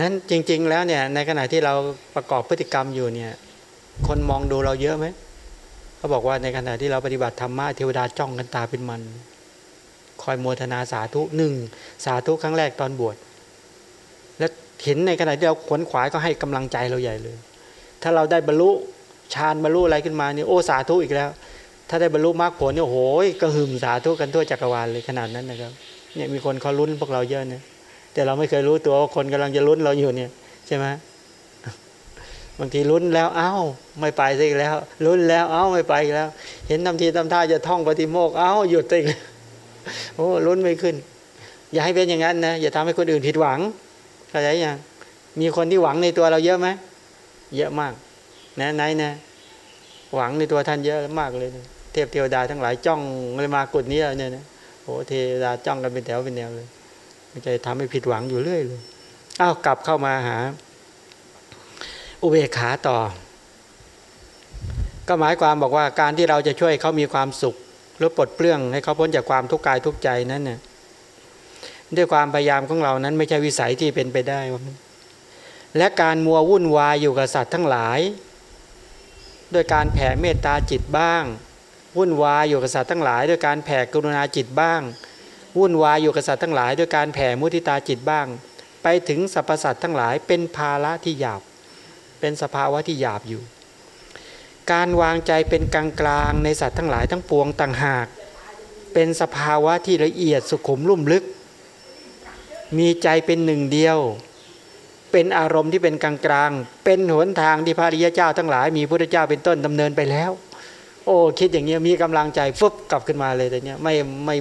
นั้นจริง ๆ แล้วเนี่ยในขณะที่เราประกอบพฤติกรรมอยู่เนี่ย คนมองดูเราเยอะไหมเขาบอกว่าในขณะที่เราปฏิบัติธรรมะเทวดาจ้องกันตาเป็นมัน คอยโมทนาสาธุหนึ่งสาธุครั้งแรกตอนบวชแล้วเห็นในขณะที่เราขวนขวายก็ให้กำลังใจเราใหญ่เลย ถ้าเราได้บรรลุฌานบรรลุอะไรขึ้นมาเนี่ยโอ้สาธุอีกแล้ว ถ้าได้บรรลุมรรคผลเนี่ยโอ้ยกระหึ่มสาธุกันทั่วจักรวาลเลยขนาดนั้นนะครับเนี่ยมีคนเขาลุ้นพวกเราเยอะเนี่ย แต่เราไม่เคยรู้ตัวว่าคนกำลังจะลุ้นเราอยู่เนี่ยใช่ไหมบางทีลุ้นแล้วเอ้า ไม่ไปสิแล้วลุ้นแล้วเอ้าไม่ไปแล้ว เห็นทำทีทำท่าจะท่องปฏิโมกเอ้าหยุดติโอ้ลุ้นไม่ขึ้น อย่าให้เป็นอย่างนั้นนะอย่าทำให้คนอื่นผิดหวังเข้าใจยังมีคนที่หวังในตัวเราเยอะไหมเยอะมากนะไหนนะหวังในตัวท่านเยอะมากเลยเทพเทวดาทั้งหลายจ้องเลยมากุดนี้เนี่ยนะโอ้เทวดาจ้องกันเป็นแถวเป็นแนวเลย มันจะทำให้ผิดหวังอยู่เรื่อยเลยอ้าวกลับเข้ามาหา อุเบกขาต่อ ก็หมายความบอกว่าการที่เราจะช่วยเขามีความสุขหรือปลดเปลื้องให้เขาพ้นจากความทุกข์กายทุกใจนั้นเนี่ยด้วยความพยายามของเรานั้นไม่ใช่วิสัยที่เป็นไปได้ และการมัววุ่นวายอยู่กับสัตว์ทั้งหลายโดยการแผ่เมตตาจิตบ้าง วุ่นวายอยู่กับสัตว์ทั้งหลาย ด้วยการแผ่กรุณาจิตบ้าง วุ่นวายอยู่กับสัตว์ทั้งหลายด้วยการแผ่มุทิตาจิตบ้าง ไปถึงสรรพสัตว์ทั้งหลายเป็นภาระที่หยาบ เป็นสภาวะที่หยาบอยู่ การวางใจเป็นกลางกลางในสัตว์ทั้งหลายทั้งปวงต่างหาก เป็นสภาวะที่ละเอียดสุขุมลุ่มลึก มีใจเป็นหนึ่งเดียว เป็นอารมณ์ที่เป็นกลางกลางเป็นหนทางที่พระริยเจ้าทั้งหลาย มีพระเจ้าเป็นต้นดำเนินไปแล้ว โอ้คิดอย่างเงี้ยมีกำลังใจฟุบกลับขึ้นมาเลยแต่เนี้ยไม่ไม่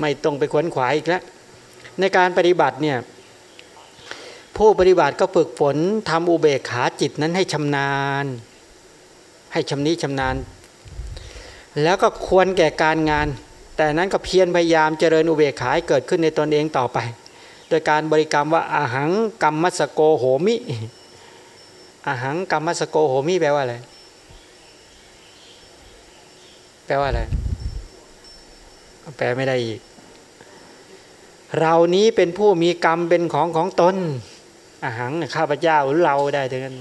ไม่ตรงไปขวนขวายอีกแล้วในการปฏิบัติเนี่ยผู้ปฏิบัติก็ฝึกฝนทำอุเบกขาจิตนั้นให้ชำนาญ ให้ชำนิชำนาญ แล้วก็ควรแก่การงาน แต่นั้นก็เพียรพยายามเจริญอุเบกขาเกิดขึ้นในตนเองต่อไป โดยการบริกรรมว่าอาหังกัมมัสโกโหมิอาหังกัมมัสโกโหมิแปลว่าอะไร แปลว่าอะไรแปลไม่ได้อีก เรานี้เป็นผู้มีกรรมเป็นของของตนอาหังข้าพเจ้าหรือเราได้ถึงนั้น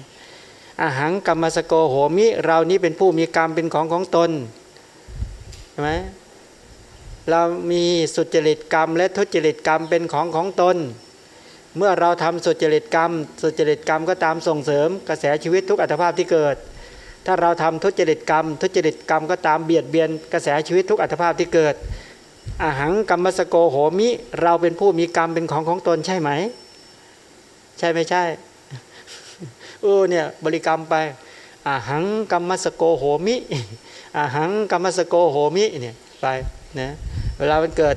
อาหังกัมมัสโกโหมิ เรานี้เป็นผู้มีกรรมเป็นของของตนใช่ไหมเรามีสุจริตกรรม และทุจริตกรรมเป็นของของตน เมื่อเราทำสุจริตกรรม สุจริตกรรมก็ตามส่งเสริมกระแสชีวิตทุกอัตภาพที่เกิด ถ้าเราทำทุจริตกรรม ทุจริตกรรมก็ตามเบียดเบียนกระแสชีวิตทุกอัตภาพที่เกิดอาหังกรรมสโกโหมิ เราเป็นผู้มีกรรมเป็นของของตนใช่ไหม ใช่ไม่ใช่เออเนี่ยบริกรรมไปอาหังกรรมสโกโหมิอาหังกรรมสโกโหมิเนี่ยไปนะเวลามันเกิด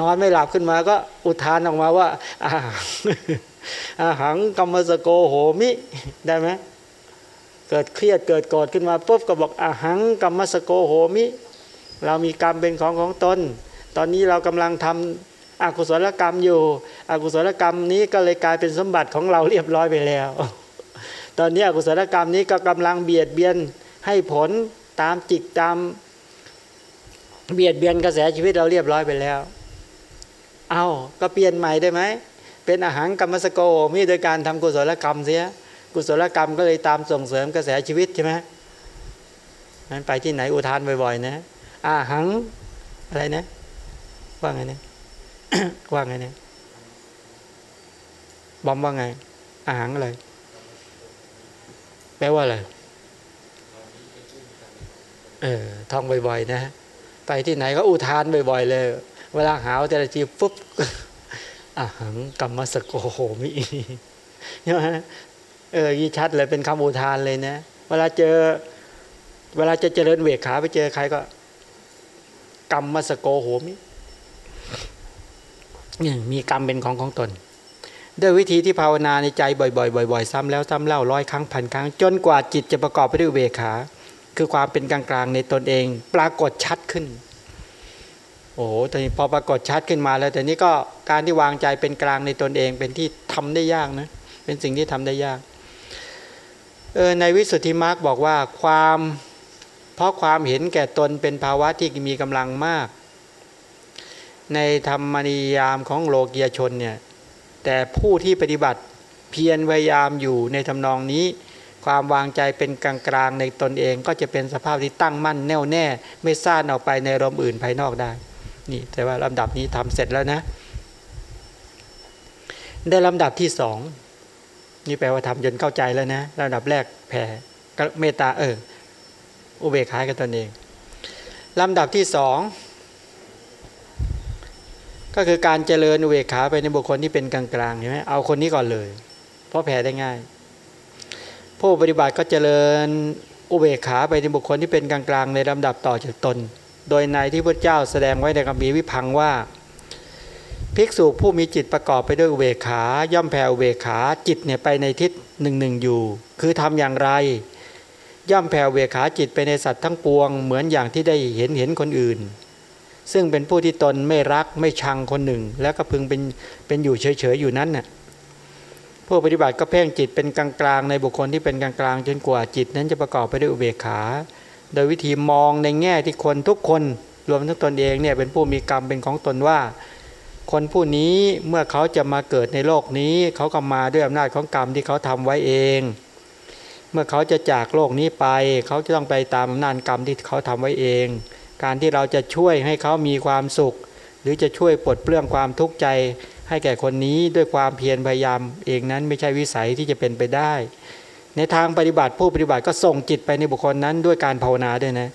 นอนไม่หลับขึ้นมาก็อุทานออกมาว่าอาอาหังกรรมสโกโหมิได้ไหม เกิดเครียดเกิดโกรธขึ้นมาปุ๊บก็บอกอาหังกรรมสโกโหมิ เรามีกรรมเป็นของของตน ตอนนี้เรากำลังทำอกุศลกรรมอยู่อกุศลกรรมนี้ก็เลยกลายเป็นสมบัติของเราเรียบร้อยไปแล้ว ตอนนี้อกุศลกรรมนี้ก็กำลังเบียดเบียนให้ผลตามจิตตามเบียดเบียนกระแสชีวิตเราเรียบร้อยไปแล้ว เอาก็เปลี่ยนใหม่ได้ไหม เป็นอาหารกรรมสโกมีโดยการทำกุศลกรรมเสีย กุศลกรรมก็เลยตามส่งเสริมกระแสชีวิตใช่ไหมนั้นไปที่ไหนอุทานบ่อยๆนะอาหังอะไรนะ ว่าไงเนี่ยว่าไงเนี่ยบอมว่าไง อาหังอะไร แปลว่าอะไร เออท่องบ่อยๆนะไปที่ไหนก็อุทานบ่อยๆเลย เวลาหาวแต่ละทีปุ๊บอาหังกรรมสโกโหมิใช่ไหม เออยี่ชัดเลยเป็นคำอุทานเลยนะ เวลาเจอ เวลาจะเจริญเวกขาไปเจอใครก็ กรรมมสโกโหมินี่มีกรรมเป็นของของตน ด้วยวิธีที่ภาวนาในใจบ่อยๆบ่อยๆ ซ้ำแล้วซ้ำเล่าร้อยครั้งพันครั้ง จนกว่าจิตจะประกอบไปด้วยเวขา คือความเป็นกลางๆในตนเอง ปรากฏชัดขึ้น โอ้โหตอนนี้พอปรากฏชัดขึ้นมาแล้ว แต่นี้ก็การที่วางใจเป็นกลางในตนเองเป็นที่ทำได้ยากนะ เป็นสิ่งที่ทำได้ยาก ในวิสุทธิมรรคบอกว่าความเพราะความเห็นแก่ตนเป็นภาวะที่มีกำลังมาก ในธรรมนิยามของโลกียชนเนี่ยแต่ผู้ที่ปฏิบัติเพียรพยายามอยู่ในทำนองนี้ ความวางใจเป็นกลางกลางในตนเองก็จะเป็นสภาพที่ตั้งมั่นแน่วแน่ ไม่ซ่านออกไปในรมอื่นภายนอกได้ นี่แต่ว่าลำดับนี้ทำเสร็จแล้วนะ ได้ลำดับที่สอง นี่แปลว่าทำจนเข้าใจแล้วนะลำดับแรกแผ่เมตตาเอออุเบกขากับตนเองลำดับที่สองก็คือการเจริญอุเบกขาไปในบุคคลที่เป็นกลางๆใช่ไหมเอาคนนี้ก่อนเลย เพราะแผ่ได้ง่าย ผู้ปฏิบัติก็เจริญอุเบกขาไปในบุคคลที่เป็นกลางๆในลำดับต่อจากตน โดยในที่พระเจ้าแสดงไว้ในคัมภีร์วิพังว่า ภิกษุผู้มีจิตประกอบไปด้วยอุเบกขา ย่อมแผ่อุเบกขาจิตเนี่ยไปในทิศหนึ่งหนึ่งอยู่ คือทำอย่างไร ย่อมแผ่อเบกขาจิตไปในสัตว์ทั้งปวง เหมือนอย่างที่ได้เห็นเห็นคนอื่น ซึ่งเป็นผู้ที่ตนไม่รักไม่ชังคนหนึ่ง แล้วก็พึงเป็นเป็นอยู่เฉยๆอยู่นั้นน่ะผู้ปฏิบัติก็เพ่งจิตเป็นกลางๆในบุคคลที่เป็นกลางๆจนกว่าจิตนั้นจะประกอบไปด้วยอุเบกขา โดยวิธีมองในแง่ที่คนทุกคนรวมทั้งตนเองเนี่ยเป็นผู้มีกรรมเป็นของตนว่า คลผู้นี้เมื่อเขาจะมาเกิดในโลกนี้ เขาก็มาด้วยอำนาจของกรรมที่เขาทำไว้เอง เมื่อเขาจะจากโลกนี้ไป เขาจะต้องไปตามอำนาจกรรมที่เขาทำไว้เอง การที่เราจะช่วยให้เขามีความสุข หรือจะช่วยปลดเปลื้องความทุกข์ใจ ให้แก่คนนี้ด้วยความเพียรพยายาม เองนั้นไม่ใช่วิสัยที่จะเป็นไปได้ ในทางปฏิบัติผู้ปฏิบัติก็ส่งจิตไปในบุคคลนั้นด้วยการภาวนาด้วยนะ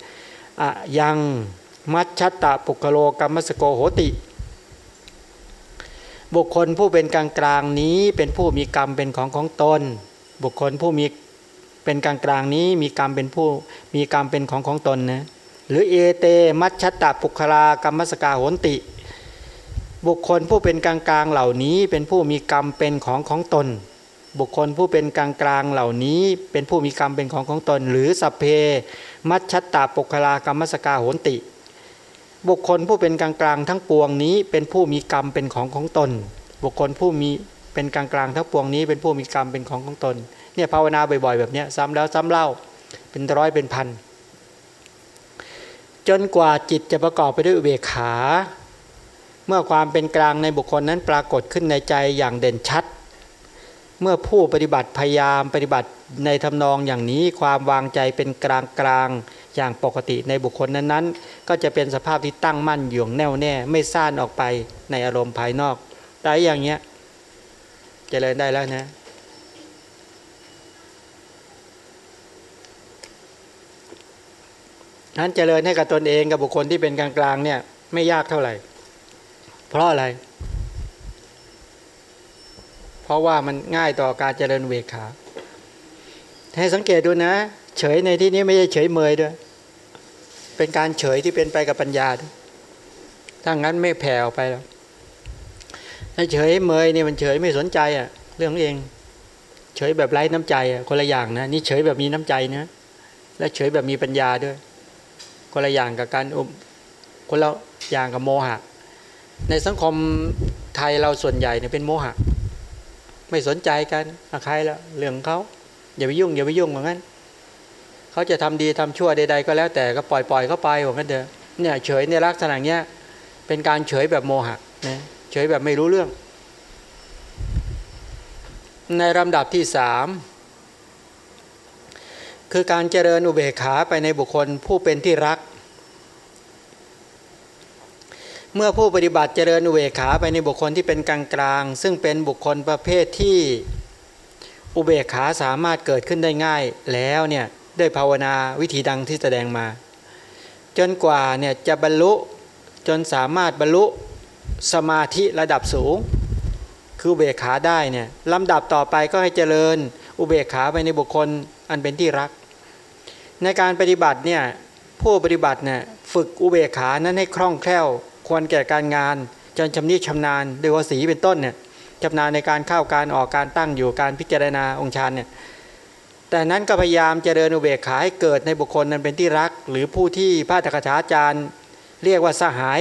อะยังมัชชตตะปุกโลกรรมสโกโหติ บุคคลผู้เป็นกลางกลางนี้เป็นผู้มีกรรมเป็นของของตน บุคคลผู้มีเป็นกลางกลางนี้มีกรรมเป็นผู้มีกรรมเป็นของของตนนะหรือเอเต มัชชตปุคลากรรมสกาโหนติ บุคคลผู้เป็นกลางกลางเหล่านี้เป็นผู้มีกรรมเป็นของของตน บุคคลผู้เป็นกลางกลางเหล่านี้ เป็นผู้มีกรรมเป็นของของตน หรือสัพเพ มัชชตปุคลากรรมสกาโหนติ บุคคลผู้เป็นกลางกลางทั้งปวงนี้ เป็นผู้มีกรรมเป็นของของตน บุคคลผู้มีเป็นกลางกลางทั้งปวงนี้ เป็นผู้มีกรรมเป็นของของตนเนี่ยภาวนาบ่อยๆ แบบนี้ซ้ำแล้วซ้ำเล่าเป็นร้อยเป็นพันจนกว่าจิตจะประกอบไปด้วยอุเบกขา เมื่อความเป็นกลางในบุคคลนั้นปรากฏขึ้นในใจอย่างเด่นชัด เมื่อผู้ปฏิบัติพยายามปฏิบัติในทำนองอย่างนี้ความวางใจเป็นกลางกลางอย่างปกติในบุคคลนั้นๆ ก็จะเป็นสภาพที่ตั้งมั่นอยู่แน่วแน่ ไม่ซ่านออกไปในอารมณ์ภายนอกแต่อย่างเนี้ยจเจริญได้แล้วนะนั้นเจริญให้กับตนเองกับบุคคลที่เป็นกลางๆเนี่ยไม่ยากเท่าไหร่ เพราะอะไร เพราะว่ามันง่ายต่อการเจริญเวขาให้สังเกตดูนะ เฉยในที่นี้ไม่ใช่เฉยเมยด้วย เป็นการเฉยที่เป็นไปกับปัญญาถ้างั้นไม่แผ่ออกไปแล้วถ้าเฉยเมยนี่มันเฉยไม่สนใจอะ เรื่องเอง เฉยแบบไร้น้ำใจอะคนละอย่างนะนี่เฉยแบบมีน้ำใจนะและเฉยแบบมีปัญญาด้วยคนละอย่างกับการอุมคนละอย่างกับโมหะ ในสังคมไทยเราส่วนใหญ่เนี่ยเป็นโมหะ ไม่สนใจกันใครละเรื่องเขาอย่าไปยุ่งอย่าไปยุ่งเหมือนกัน เขาจะทำดีทำชั่วใดๆก็แล้วแต่ก็ปล่อยปล่อยเขาไปเหมือนกันเถอะเนี่ยเฉยในลักษณะเนี้ยเป็นการเฉยแบบโมหะนะเฉยแบบไม่รู้เรื่อง ในลำดับที่สามคือการเจริญอุเบกขาไปในบุคคลผู้เป็นที่รัก เมื่อผู้ปฏิบัติเจริญอุเบกขาไปในบุคคลที่เป็นกลางกลางซึ่งเป็นบุคคลประเภทที่อุเบกขาสามารถเกิดขึ้นได้ง่ายแล้วเนี่ย ด้วยภาวนาวิธีดังที่แสดงมา จนกว่าเนี่ยจะบรรลุจนสามารถบรรลุสมาธิระดับสูง คืออุเบกขาได้เนี่ยลำดับต่อไปก็ให้เจริญอุเบกขาไปในบุคคลอันเป็นที่รัก ในการปฏิบัติเนี่ยผู้ปฏิบัติเนี่ยฝึกอุเบกขานั้นให้คล่องแคล่ว ควรแก่การงาน จนชำนิชำนาญด้วยวสีเป็นต้นเนี่ยชำนาญในการเข้าการออกการตั้งอยู่การพิจารณาองค์ฌานเนี่ย แต่นั้นก็พยายามเจริญอุเบกขาให้เกิดในบุคคลนั้นเป็นที่รัก หรือผู้ที่พระตถาจารย์เรียกว่าสหาย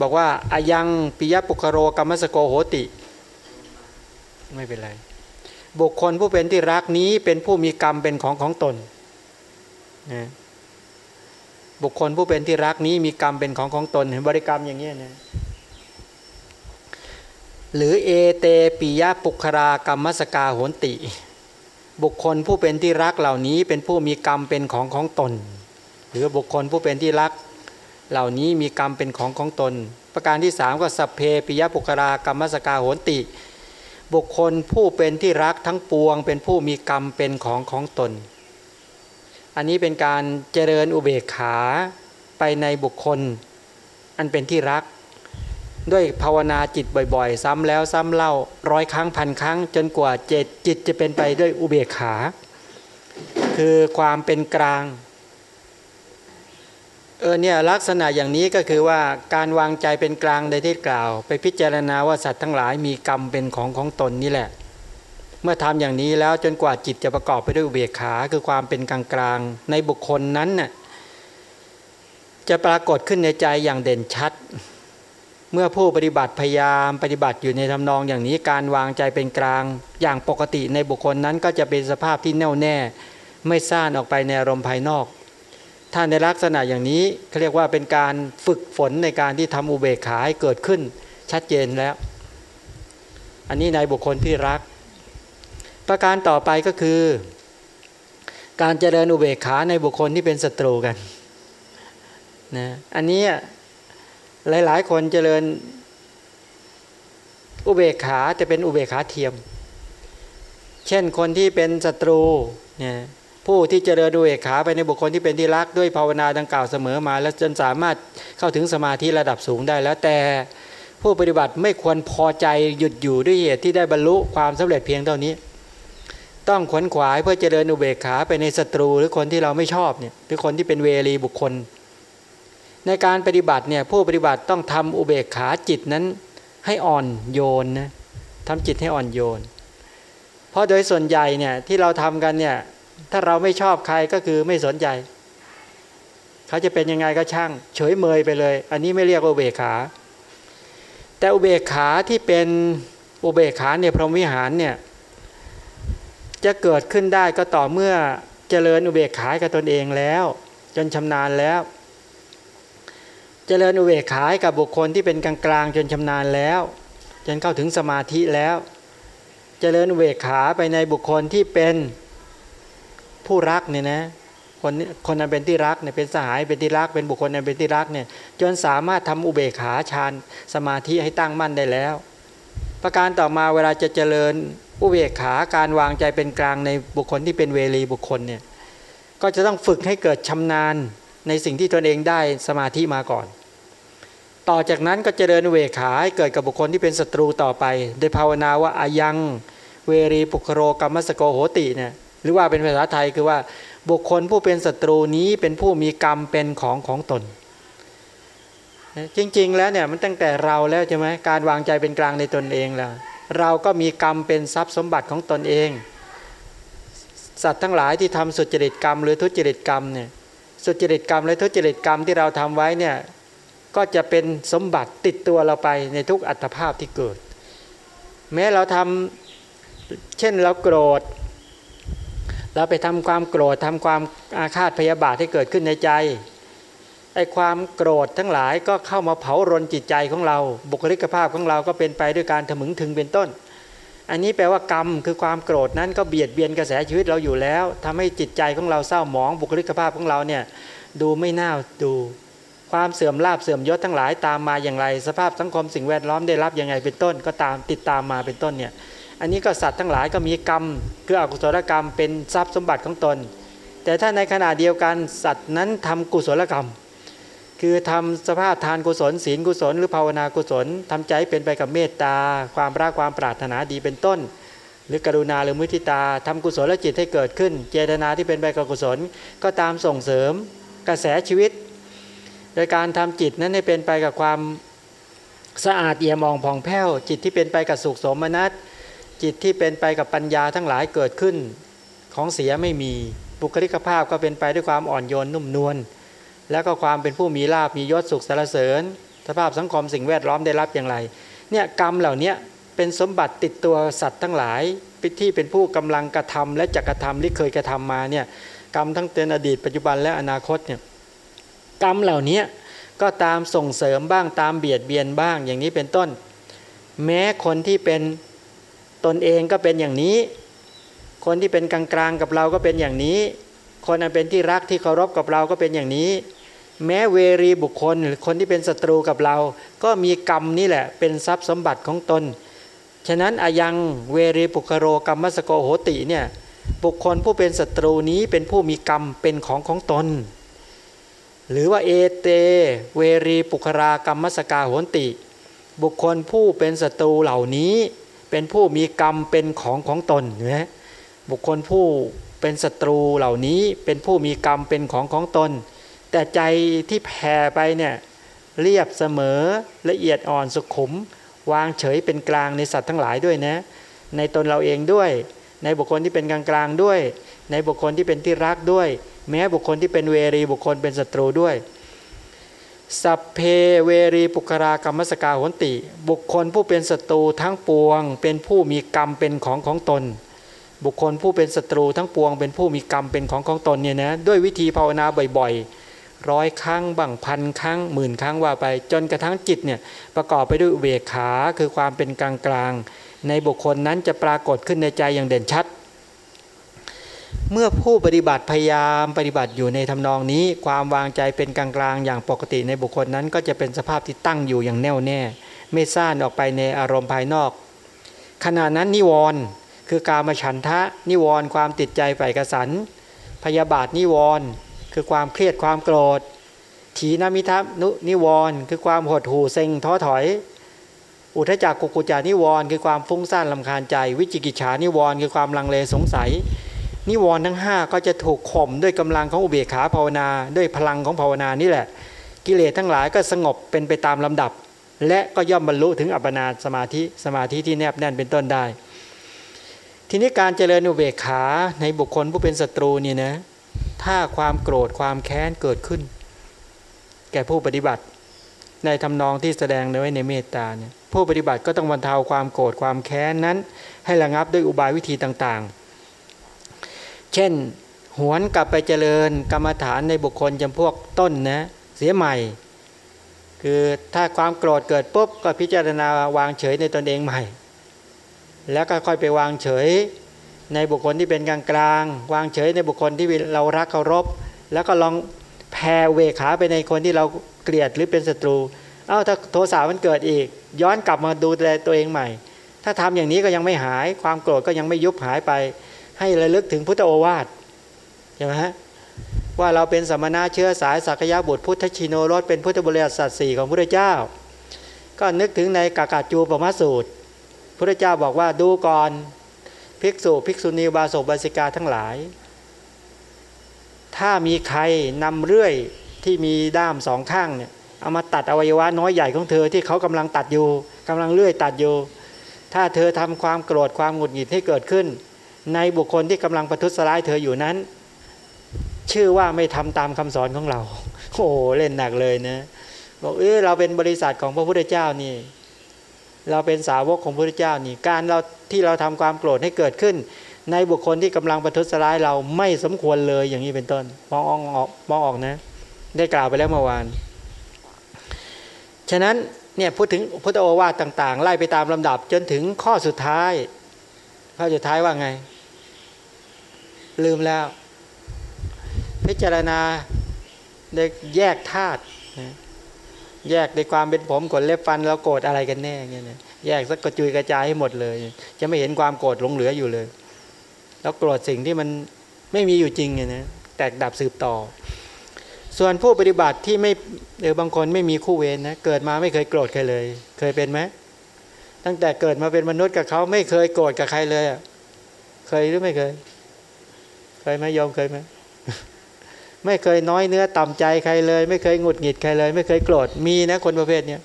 บอกว่าอายังปิยปุคโรกรรมสโกโหติ ไม่เป็นไร บุคคลผู้เป็นที่รักนี้เป็นผู้มีกรรมเป็นของของตนนะบุคคลผู้เป็นที่รักนี้มีกรรมเป็นของของตนเห็นบริกรรมอย่างนี้นะ หรือเอเตปิยะปุครากรรมสกาโหนติ บุคคลผู้เป็นที่รักเหล่านี้เป็นผู้มีกรรมเป็นของของตน หรือบุคคลผู้เป็นที่รักเหล่านี้มีกรรมเป็นของของตน ประการที่สามก็สัพเพปิยะปุครากรรมสกาโหนติ บุคคลผู้เป็นที่รักทั้งปวง เป็นผู้มีกรรมเป็นของของตน อันนี้เป็นการเจริญอุเบกขาไปในบุคคล อันเป็นที่รัก ด้วยภาวนาจิตบ่อยๆ ซ้ำแล้วซ้ำเล่าร้อยครั้งพันครั้ง จนกว่าเจตจิตจะเป็นไปด้วยอุเบกขา คือความเป็นกลางเออเนี่ยลักษณะอย่างนี้ก็คือว่าการวางใจเป็นกลางในที่กล่าว ไปพิจารณาว่าสัตว์ทั้งหลายมีกรรมเป็นของของตนนี่แหละ เมื่อทำอย่างนี้แล้วจนกว่าจิตจะประกอบไปด้วยอุเบกขาคือความเป็นกลางกลางในบุคคลนั้นน่ะจะปรากฏขึ้นในใจอย่างเด่นชัด เมื่อผู้ปฏิบัติพยายามปฏิบัติอยู่ในทำนองอย่างนี้การวางใจเป็นกลางอย่างปกติในบุคคลนั้นก็จะเป็นสภาพที่แน่วแน่ ไม่ซ่านออกไปในอารมณ์ภายนอก ถ้าในลักษณะอย่างนี้เขาเรียกว่าเป็นการฝึกฝนในการที่ทำอุเบกขาให้เกิดขึ้นชัดเจนแล้ว อันนี้ในบุคคลที่รัก ประการต่อไปก็คือ การเจริญอุเบกขาในบุคคลที่เป็นศัตรูกันนะอันนี้ หลาย ๆ คนเจริญอุเบกขาจะเป็นอุเบกขาเทียม เช่นคนที่เป็นศัตรูเนี่ยผู้ที่เจริญอุเบกขาไปในบุคคลที่เป็นที่รักด้วยภาวนาดังกล่าวเสมอมา แล้วจนสามารถเข้าถึงสมาธิระดับสูงได้แล้วแต่ผู้ปฏิบัติไม่ควรพอใจหยุดอยู่ด้วยเหตุที่ได้บรรลุความสำเร็จเพียงเท่านี้ ต้องขวนขวายเพื่อเจริญอุเบกขาไปในศัตรูหรือคนที่เราไม่ชอบเนี่ยหรือคนที่เป็นเวรีบุคคล ในการปฏิบัติเนี่ยผู้ปฏิบัติต้องทำอุเบกขาจิตนั้นให้อ่อนโยนนะทำจิตให้อ่อนโยน เพราะโดยส่วนใหญ่เนี่ยที่เราทำกันเนี่ยถ้าเราไม่ชอบใครก็คือไม่สนใจ เขาจะเป็นยังไงก็ช่าง เฉยเมยไปเลย อันนี้ไม่เรียกอุเบกขา แต่อุเบกขาที่เป็นอุเบกขาเนี่ยพรหมวิหารเนี่ยจะเกิดขึ้นได้ก็ต่อเมื่อเจริญอุเบกขากับตนเองแล้ว จนชำนาญแล้ว เจริญอุเบกขาให้กับบุคคลที่เป็นกลางๆจนชำนาญแล้ว จนเข้าถึงสมาธิแล้ว เจริญอุเบกขาไปในบุคคลที่เป็นผู้รักเนี่ยนะคนคนนั้นเป็นที่รักเนี่ยเป็นสหายเป็นที่รัก เป็นบุคคลนั้นเป็นที่รักเนี่ยจนสามารถทำอุเบกขาฌานสมาธิให้ตั้งมั่นได้แล้ว ประการต่อมาเวลาจะเจริญอุเบกขาการวางใจเป็นกลางในบุคคลที่เป็นเวรีบุคคลเนี่ยก็จะต้องฝึกให้เกิดชำนาญ ในสิ่งที่ตนเองได้สมาธิมาก่อน ต่อจากนั้นก็เจริญเบกขาให้เกิดกับบุคคลที่เป็นศัตรูต่อไป โดยภาวนาว่าอายังเวรีปุคโรกรรมสโกโหติเนี่ยหรือว่าเป็นภาษาไทยคือว่าบุคคลผู้เป็นศัตรูนี้เป็นผู้มีกรรมเป็นของของตน จริงๆแล้วเนี่ยมันตั้งแต่เราแล้วใช่ไหมการวางใจเป็นกลางในตนเองแล้วเราก็มีกรรมเป็นทรัพย์สมบัติของตนเอง สัตว์ทั้งหลายที่ทำสุจริตกรรม หรือทุจริตกรรมเนี่ย สุจริตกรรมและทุจริตกรรมที่เราทำไว้เนี่ยก็จะเป็นสมบัติติดตัวเราไปในทุกอัตภาพที่เกิด แม้เราทำเช่นเราโกรธ เราไปทำความโกรธทำความอาฆาตพยาบาทให้เกิดขึ้นในใจไอ้ความโกรธทั้งหลายก็เข้ามาเผารนจิตใจของเรา บุคลิกภาพของเราก็เป็นไปด้วยการถมึงถึงเป็นต้น อันนี้แปลว่ากรรมคือความโกรธนั้นก็เบียดเบียนกระแสชีวิตเราอยู่แล้วทำให้จิตใจของเราเศร้าหมองบุคลิกภาพของเราเนี่ยดูไม่น่าดูความเสื่อมลาบเสื่อมยศทั้งหลายตามมาอย่างไร สภาพสังคมสิ่งแวดล้อมได้รับยังไงเป็นต้น ก็ตามติดตามมาเป็นต้นเนี่ยอันนี้ก็สัตว์ทั้งหลายก็มีกรรม คืออกุศลกรรมเป็นทรัพย์สมบัติของตน แต่ถ้าในขณะเดียวกันสัตว์นั้นทำกุศลกรรม คือทำสภาพทานกุศลศีลกุศล หรือภาวนากุศลทำใจเป็นไปกับเมตตา ความรักความปรารถนาดีเป็นต้น หรือกรุณาหรือมุทิตาทำกุศลจิตให้เกิดขึ้น เจตนาที่เป็นไปกับกุศล ก็ตามส่งเสริมกระแสชีวิต โดยการทำจิตนั้นให้เป็นไปกับความสะอาดเอี่ยมอ่องผ่องแผ้ว จิตที่เป็นไปกับสุขสมนัตจิตที่เป็นไปกับปัญญาทั้งหลายเกิดขึ้น ของเสียไม่มีบุคลิกภาพก็เป็นไปด้วยความอ่อนโยนนุ่มนวล แล้วก็ความเป็นผู้มีลาบมียศสุขสารเสริญ สภาพสังคมสิ่งแวดล้อมได้รับอย่างไร เนี่ยกรรมเหล่านี้เป็นสมบัติติดตัวสัตว์ทั้งหลายที่เป็นผู้กำลังกระทำและจะกระทำหรือเคยกระทำมาเนี่ยกรรมทั้งเป็นอดีตปัจจุบันและอนาคตเนี่ยกรรมเหล่านี้ก็ตามส่งเสริมบ้างตามเบียดเบียนบ้างอย่างนี้เป็นต้น แม้คนที่เป็นตนเองก็เป็นอย่างนี้ คนที่เป็นกลางๆกับเราก็เป็นอย่างนี้ คนอันเป็นที่รักที่เคารพกับเราก็เป็นอย่างนี้ แม้เวรีบุคคลหรือคนที่เป็นศัตรูกับเรา ก็มีกรรมนี่แหละ เป็นทรัพย์สมบัติของตน ฉะนั้นอายังเวรีปุคโรกรรมมสโกโหติเนี่ยบุคคลผู้เป็นศัตรูนี้เป็นผู้มีกรรมเป็นของของตน หรือว่าเอเต เวรีปุครากรรมสกาโหติ บุคคลผู้เป็นศัตรูเหล่านี้เป็นผู้มีกรรมเป็นของของตนนะบุคคลผู้เป็นศัตรูเหล่านี้เป็นผู้มีกรรมเป็นของของตน แต่ใจที่แผ่ไปเนี่ยเรียบเสมอละเอียดอ่อนสุขุม วางเฉยเป็นกลางในสัตว์ทั้งหลายด้วยนะ ในตนเราเองด้วย ในบุคคลที่เป็นกลางกลางด้วย ในบุคคลที่เป็นที่รักด้วย แม้บุคคลที่เป็นเวรีบุคคลเป็นศัตรูด้วยสัพเพเวรีปุครากรรมสกาหนติ บุคคลผู้เป็นศัตรูทั้งปวง เป็นผู้มีกรรมเป็นของของตน บุคคลผู้เป็นศัตรูทั้งปวง เป็นผู้มีกรรมเป็นของของตนเนี่ยนะด้วยวิธีภาวนาบ่อย ร้อยครั้งบังพันครั้งหมื่นครั้งว่าไป จนกระทั่งจิตเนี่ยประกอบไปด้วยเบกขาคือความเป็นกลางกลางในบุคคลนั้นจะปรากฏขึ้นในใจอย่างเด่นชัด เมื่อผู้ปฏิบัติพยายามปฏิบัติอยู่ในทำนองนี้ ความวางใจเป็นกลางกลางอย่างปกติในบุคคลนั้นก็จะเป็นสภาพที่ตั้งอยู่อย่างแน่วแน่ ไม่ซ่านออกไปในอารมณ์ภายนอก ขณะนั้นนิวรณ์คือการมาฉันทะนิวรณ์ความติดใจใฝ่กระสันพยาบาทนิวรณ์ คือความเครียดความโกรธ ถีนมิทันุนิวรคือความหดหู่เซ็งท้อถอย อุทจักกุกุจานิวรคือความฟุ้งซ่านลำคาญใจ วิจิกิจฉานิวรคือความลังเลสงสัย นิวรทั้ง 5 ก็จะถูกข่มด้วยกำลังของอุเบกขาภาวนา ด้วยพลังของภาวนานี่แหละ กิเลสทั้งหลายก็สงบเป็นไปตามลำดับ และก็ย่อมบรรลุถึงอัปปนาสมาธิสมาธิที่แนบแน่นเป็นต้นได้ทีนี้การเจริญอุเบกขาในบุคคลผู้เป็นศัตรูนี่นะ ถ้าความโกรธความแค้นเกิดขึ้น แก่ผู้ปฏิบัติ ในทำนองที่แสดงไว้ในเมตตาเนี่ยผู้ปฏิบัติก็ต้องบรรเทาความโกรธความแค้นนั้น ให้ระงับด้วยอุบายวิธีต่างๆ เช่นหวนกลับไปเจริญกรรมฐานในบุคคลจำพวกต้นนะเสียใหม่ คือถ้าความโกรธเกิดปุ๊บก็พิจารณาวางเฉยในตนเองใหม่ แล้วก็ค่อยไปวางเฉย ในบุคคลที่เป็นกลางกลางวางเฉยในบุคคลที่เรารักเคารพ แล้วก็ลองแผ่เวขาไปในคนที่เราเกลียดหรือเป็นศัตรูเอ้าถ้าโทสะมันเกิดอีก ย้อนกลับมาดูแลตัวเองใหม่ ถ้าทำอย่างนี้ก็ยังไม่หาย ความโกรธก็ยังไม่ยุบหายไป ให้ระลึกถึงพุทธโอวาทใช่ไหมฮะว่าเราเป็นสมณะเชื้อสายสักยะบุตรพุทธชินโนรสเป็นพุทธบริษัทสี่ของพระเจ้า ก็นึกถึงในกากาจูปมาสูตรพระเจ้าบอกว่าดูก่อน ภิกษุ ภิกษุณีบาศกบาสิกาทั้งหลาย ถ้ามีใครนำเรื่อยที่มีด้ามสองข้างเนี่ยเอามาตัดอวัยวะน้อยใหญ่ของเธอที่เขากำลังตัดอยู่กำลังเลื่อยตัดอยู่ ถ้าเธอทำความโกรธความหงุดหงิดให้เกิดขึ้น ในบุคคลที่กำลังประทุษร้ายเธออยู่นั้น ชื่อว่าไม่ทำตามคำสอนของเรา โอ้เล่นหนักเลยนะบอกเออเราเป็นบริษัทของพระพุทธเจ้านี่ เราเป็นสาวกของพระพุทธเจ้านี่การเราที่เราทำความโกรธให้เกิดขึ้น ในบุคคลที่กำลังประทุษร้ายเราไม่สมควรเลยอย่างนี้เป็นต้นมองออกมองออกนะ ได้กล่าวไปแล้วเมื่อวาน ฉะนั้นเนี่ยพูดถึงพุทธโอวาทต่างๆ ไล่ไปตามลำดับจนถึงข้อสุดท้าย ข้อสุดท้ายว่าไง ลืมแล้ว พิจารณาได้แยกธาตุ แยกในความเป็นผมขนเล็บฟันเราโกรธอะไรกันแน่เงี้ยแยกสักกระจุยกระจายให้หมดเลย จะไม่เห็นความโกรธหลงเหลืออยู่เลย แล้วโกรธสิ่งที่มันไม่มีอยู่จริงไงนะแตกดับสืบต่อ ส่วนผู้ปฏิบัติที่ไม่เออบางคนไม่มีคู่เวรนะเกิดมาไม่เคยโกรธใครเลย เคยเป็นไหมตั้งแต่เกิดมาเป็นมนุษย์กับเขาไม่เคยโกรธกับใครเลยอะเคยหรือไม่เคย เคยไหมยอมเคยไหม ไม่เคยน้อยเนื้อต่ำใจใครเลย ไม่เคยหงุดหงิดใครเลย ไม่เคยโกรธมีนะคนประเภทเนี้ย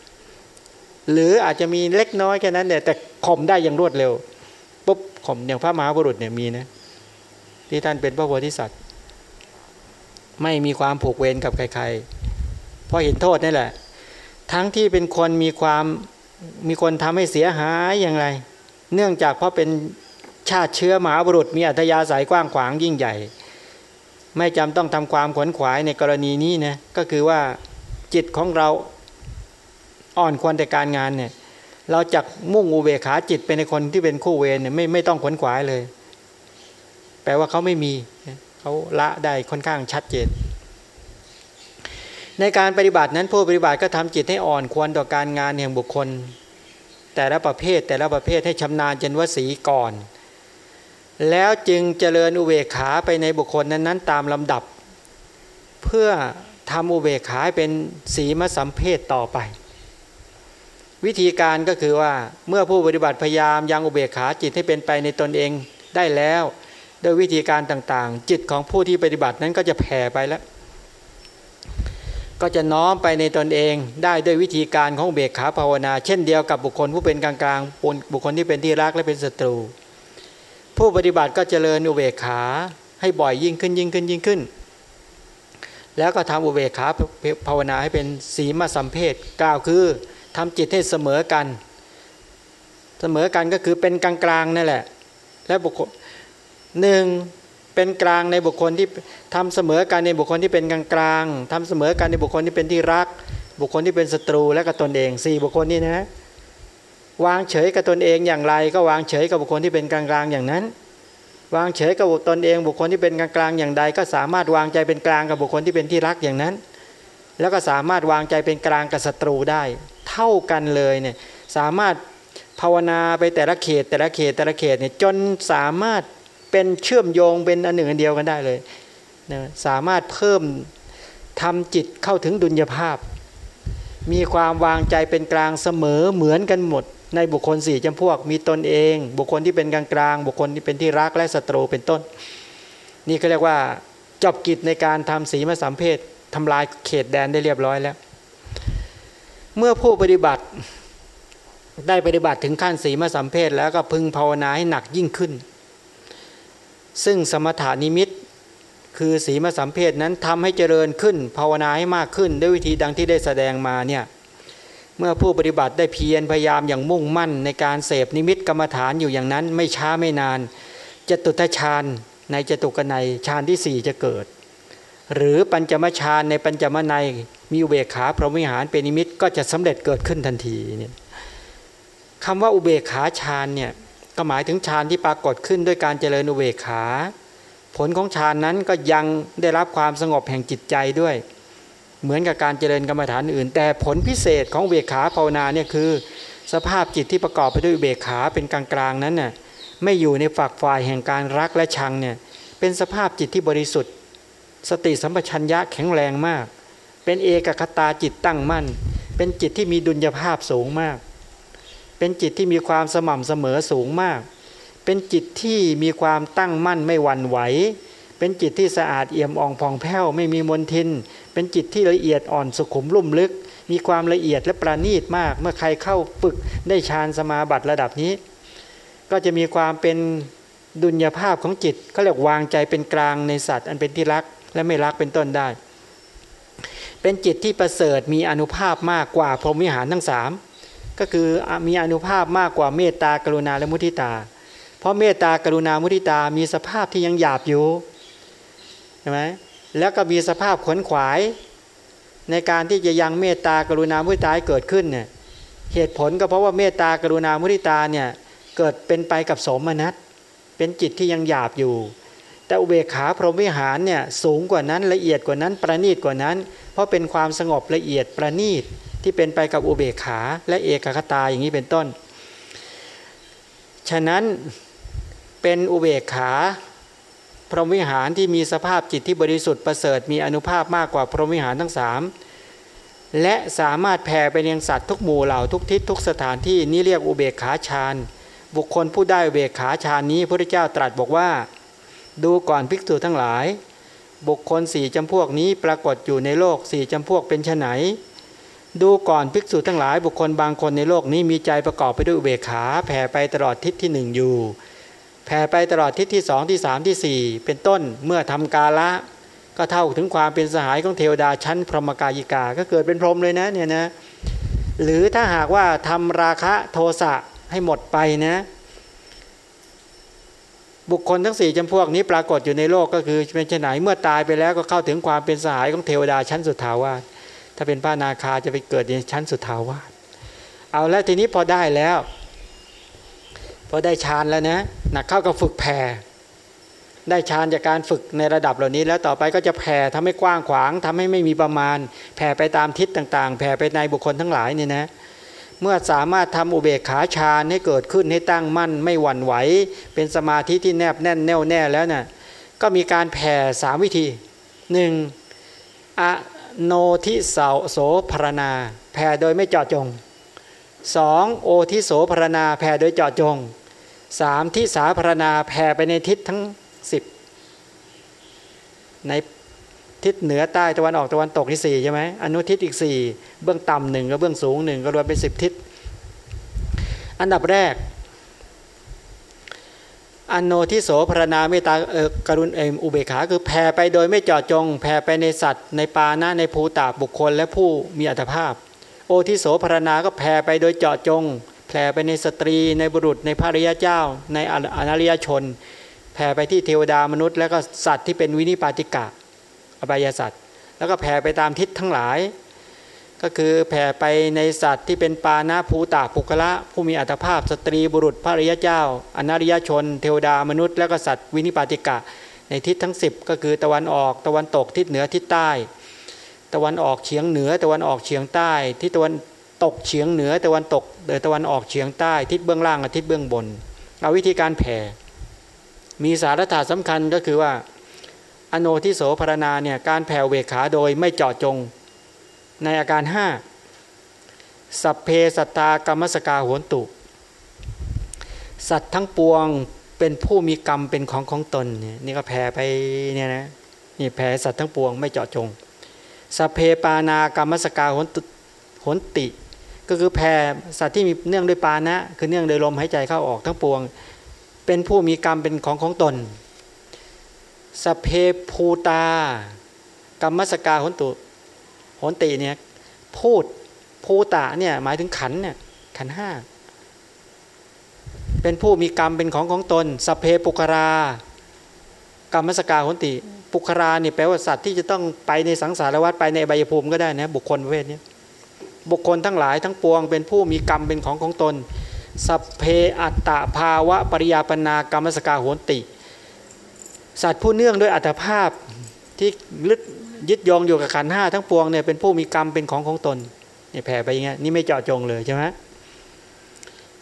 หรืออาจจะมีเล็กน้อยแค่นั้นเนี่ยแต่ข่มได้อย่างรวดเร็วปุ๊บข่มอย่างพระมหาบุรุษเนี่ยมีนะที่ท่านเป็นพระโพธิสัตว์ ไม่มีความผูกเวรกับใครๆเพราะเห็นโทษนี่แหละ ทั้งที่เป็นคนมีความมีคนทำให้เสียหายอย่างไร เนื่องจากเพราะเป็นชาติเชื้อมหาบุรุษมีอัธยาศัยกว้างขวางยิ่งใหญ่ ไม่จำต้องทำความขวนขวายในกรณีนี้นะก็คือว่าจิตของเราอ่อนควรแต่การงานเนี่ยเราจักมุ่งอุเบกขาจิตเป็นในคนที่เป็นคู่เวรเนี่ยไม่ไม่ต้องขวนขวายเลย แปลว่าเขาไม่มีเขาละได้ค่อนข้างชัดเจน ในการปฏิบัตินั้นผู้ปฏิบัติก็ทำจิตให้อ่อนควรต่อการงานแห่งบุคคล แต่ละประเภทแต่ละประเภทให้ชำนาญจนวสีก่อน แล้วจึงเจริญอุเบกขาไปในบุคคลนั้นๆ ตามลำดับ เพื่อทำอุเบกขาเป็นสีมสัมเพศต่อไป วิธีการก็คือว่าเมื่อผู้ปฏิบัติพยายามยังอุเบกขาจิตให้เป็นไปในตนเองได้แล้วโดยวิธีการต่างๆ จิตของผู้ที่ปฏิบัตินั้นก็จะแผ่ไปแล้ว ก็จะน้อมไปในตนเองได้ด้วยวิธีการของเบกขาภาวนา เช่นเดียวกับบุคคลผู้เป็นกลางๆบุคคลที่เป็นที่รักและเป็นศัตรู ผู้ปฏิบัติก็เจริญอุเบกขาให้บ่อยยิ่งขึ้นยิ่งขึ้นยิ่งขึ้น แล้วก็ทำอุเบกขาภาวนาให้เป็นสีมาสัมเพศกล่าวคือทำจิตให้เสมอกัน เสมอกันก็คือเป็นกลางๆนั่นแหละ และบุคคลหนึ่งเป็นกลางในบุคคลที่ทำเสมอกันในบุคคลที่เป็นกลางกลางทำเสมอกันในบุคคลที่เป็นที่รัก บุคคลที่เป็นศัตรูและกับตนเองสี่บุคคลนี้นะ วางเฉยกับตนเองอย่างไร ก็วางเฉยกับบุคคลที่เป็นกลางกลางอย่างนั้น วางเฉยกับตนเองบุคคลที่เป็นกลางกลางอย่างใด ก็สามารถวางใจเป็นกลางกับบุคคลที่เป็นที่รักอย่างนั้น แล้วก็สามารถวางใจเป็นกลางกับศัตรูได้ เท่ากันเลยเนี่ยสามารถภาวนาไปแต่ละเขต แต่ละเขตแต่ละเขตเนี่ยจนสามารถเป็นเชื่อมโยงเป็นอันหนึ่งอันเดียวกันได้เลยนะสามารถเพิ่มทำจิตเข้าถึงดุลยภาพ มีความวางใจเป็นกลางเสมอเหมือนกันหมด ในบุคคลสี่จำพวกมีตนเอง บุคคลที่เป็นกลางกลางบุคคลที่เป็นที่รักและศัตรูเป็นต้น นี่เขาเรียกว่าจบกิจในการทำสีมาสัมเพศทำลายเขตแดนได้เรียบร้อยแล้ว เมื่อผู้ปฏิบัติได้ปฏิบัติถึงขั้นสีมาสัมเพศแล้วก็พึงภาวนาให้หนักยิ่งขึ้น ซึ่งสมถานิมิตคือสีมาสัมเพศนั้นทำให้เจริญขึ้น ภาวนาให้มากขึ้น ด้วยวิธีดังที่ได้แสดงมาเนี่ย เมื่อผู้ปฏิบัติได้เพียรพยายามอย่างมุ่งมั่น ในการเสพนิมิตกรรมฐานอยู่อย่างนั้น ไม่ช้าไม่นานจตุทชาญในจตุกนัยฌานที่สี่จะเกิด หรือปัญจมฌานในปัญจมนัยมีอุเบกขาพรหมิหารเป็นนิมิตก็จะสำเร็จเกิดขึ้นทันทีเนี่ยคำว่าอุเบกขาฌานเนี่ยก็หมายถึงฌานที่ปรากฏขึ้นด้วยการเจริญอุเบกขา ผลของฌานนั้นก็ยังได้รับความสงบแห่งจิตใจด้วย เหมือนกับการเจริญกรรมฐานอื่น แต่ผลพิเศษของเบขาภาวนาเนี่ยคือ สภาพจิตที่ประกอบไปด้วยเบขาเป็นกลางๆนั้นน่ะไม่อยู่ในฝักฝ่ายแห่งการรักและชังเนี่ยเป็นสภาพจิตที่บริสุทธิ์ สติสัมปชัญญะแข็งแรงมาก เป็นเอกคตาจิตตั้งมั่น เป็นจิตที่มีดุลยภาพสูงมาก เป็นจิตที่มีความสม่ำเสมอสูงมาก เป็นจิตที่มีความตั้งมั่นไม่หวั่นไหว เป็นจิตที่สะอาดเอี่ยมอ่องผ่องแผ้วไม่มีมลทิน เป็นจิตที่ละเอียดอ่อนสุขุมลุ่มลึก มีความละเอียดและประณีตมาก เมื่อใครเข้าฝึกได้ฌานสมาบัติระดับนี้ ก็จะมีความเป็นดุลยภาพของจิตเขาเรียกวางใจเป็นกลางในสัตว์ อันเป็นที่รักและไม่รักเป็นต้นได้ เป็นจิตที่ประเสริฐมีอนุภาพมากกว่าพรหมวิหารทั้งสามก็คือมีอนุภาพมากกว่าเมตตากรุณาและมุทิตา เพราะเมตตากรุณามุทิตามีสภาพที่ยังหยาบอยู่ ช่ไหมแล้วก็มีสภาพขวนขวาย ในการที่จะยังเมตตากรุณามุทิตาเกิดขึ้นเนี่ยเหตุผลก็เพราะว่าเมตตากรุณามุทิตาเนี่ยเกิดเป็นไปกับสมนัตเป็นจิตที่ยังหยาบอยู่ แต่อุเบกขาพรหมวิหารเนี่ยสูงกว่านั้นละเอียดกว่านั้นประณีตกว่านั้น เพราะเป็นความสงบละเอียดประณีตที่เป็นไปกับอุเบกขาและเอกคตาอย่างนี้เป็นต้น ฉะนั้นเป็นอุเบกขา พรหมวิหารที่มีสภาพจิตที่บริสุทธิ์ประเสริฐมีอนุภาพมากกว่าพรหมวิหารทั้งสามและสามารถแผ่ไปยังสัตว์ทุกหมู่เหล่าทุกทิศทุกสถานที่นี่เรียกอุเบกขาฌานบุคคลผู้ได้อุเบกขาฌานนี้พระเจ้าตรัสบอกว่า ดูก่อนภิกษุทั้งหลาย บุคคลสี่จำพวกนี้ปรากฏอยู่ในโลกสี่จำพวกเป็นไนดูก่อนภิกษุทั้งหลาย บุคคลบางคนในโลกนี้มีใจประกอบไปด้วยอุเบกขาแผ่ไปตลอดทิศที่หนึ่งอยู่ แผ่ไปตลอดทิศที่สองที่สามที่สี่เป็นต้นเมื่อทำกาละ ก็เท่าถึงความเป็นสหายของเทวดาชั้นพรหมกายิกา ก็เกิดเป็นพรหมเลยนะเนี่ยนะหรือถ้าหากว่าทำราคะโทสะให้หมดไปนะบุคคลทั้งสี่จำพวกนี้ปรากฏอยู่ในโลกก็คือเป็นชนไหนเมื่อตายไปแล้วก็เข้าถึงความเป็นสหายของเทวดาชั้นสุดทาวาสถ้าเป็นพระนาคาจะไปเกิดในชั้นสุดทาวาสเอาแล้วทีนี้พอได้แล้ว พอได้ฌานแล้วนะหนักเข้ากับฝึกแผ่ได้ฌานจากการฝึกในระดับเหล่านี้ แล้วต่อไปก็จะแผ่ทำให้กว้างขวางทำให้ไม่มีประมาณ แผ่ไปตามทิศต่างๆ แผ่ไปในบุคคลทั้งหลายเนี่ยนะเมื่อสามารถทำอุเบกขาฌานให้เกิดขึ้นให้ตั้งมั่นไม่หวั่นไหว เป็นสมาธิที่แนบแน่นแน่วแน่แล้วนะ่ะก็มีการแผ่สามวิธีหนึ่งอโนทิเสาโสพรณา แผ่โดยไม่เจาะจง สองโอทิโสพรณาแผ่โดยเจาะจงสามทิสาพรณาแผ่ไปในทิศทั้งสิบในทิศเหนือใต้ตะวันออกตะวันตกที่สี่ใช่ไหมอนุทิศอีกสี่เบื้องต่ำหนึ่งกับเบื้องสูงหนึ่งก็รวมเป็นสิบทิศ อันดับแรกอันโนทิโสพรณาเมตาเออกรุณเอมอุเบขาคือแผ่ไปโดยไม่เจาะจง แผ่ไปในสัตว์ ในปานะในภูตาบุคคลและผู้มีอัตภาพ โอทิโสพรณาก็แผ่ไปโดยเจาะจง แผ่ไปในสตรีในบุรุษในภริยาเจ้า ในอนาริยชน แผ่ไปที่เทวดามนุษย์ แล้วก็สัตว์ที่เป็นวินิปาติกะอบายสัตว์แล้วก็แผ่ไปตามทิศทั้งหลาย ก็คือแผ่ไปในสัตว์ที่เป็นปานาภูตาปุกละ ผู้มีอัตภาพสตรีบุรุษพระริยเจ้า อนาริยชน เทวดามนุษย์ แล้วก็สัตว์วินิปาติกะ ในทิศทั้ง 10 ก็คือตะวันออกตะวันตกทิศเหนือทิศใต้ ตะวันออกเฉียงเหนือ ตะวันออกเฉียงใต้ทิศตะวันตกเฉียงเหนือ ตะวันตกเดตะวันออกเฉียงใต้ ทิศเบื้องล่างกับทิศเบื้องบน เอาวิธีการแผ่ มีสาระถาสำคัญก็คือว่า อโนทิโสพรณาเนี่ยการแผ่เวขาโดยไม่เจาะจงในอาการห้าสัพเพสัตตากรรมสกาโหนตุ สัตว์ทั้งปวงเป็นผู้มีกรรมเป็นของของตนเนี่ยนี่ก็แผ่ไปเนี่ยนะนี่แผ่สัตว์ทั้งปวงไม่เจาะจง สเพปานากรรมสกาหนหนติ ก็คือแผ่สัตว์ที่มีเนื่องด้วยปานะ คือเนื่องโดยลมหายใจเข้าออกทั้งปวง เป็นผู้มีกรรมเป็นของของตนสเพภูตากรรมสกาหนตุหนติเนี่ยพูดภูตะเนี่ยหมายถึงขันเนี่ยขันห้าเป็นผู้มีกรรมเป็นของของตนสเพปุครากรรมสกาหนติ ปุคราเนี่ยแปลว่าสัตว์ที่จะต้องไปในสังสารวัฏไปในใบยภูมิก็ได้นะบุคคลประเภทนี้บุคคลทั้งหลายทั้งปวงเป็นผู้มีกรรมเป็นของของตน สัพเพอัตตาภาวะปริยาปนากรรมสกาโหนติ สัตว์ผู้เนื่องด้วยอัตภาพที่ลึกยึดยองอยู่กับขันห้าทั้งปวงเนี่ยเป็นผู้มีกรรมเป็นของของตนเนี่ยแผ่ไปอย่างเงี้ยนี่ไม่เจาะจงเลยใช่ไหม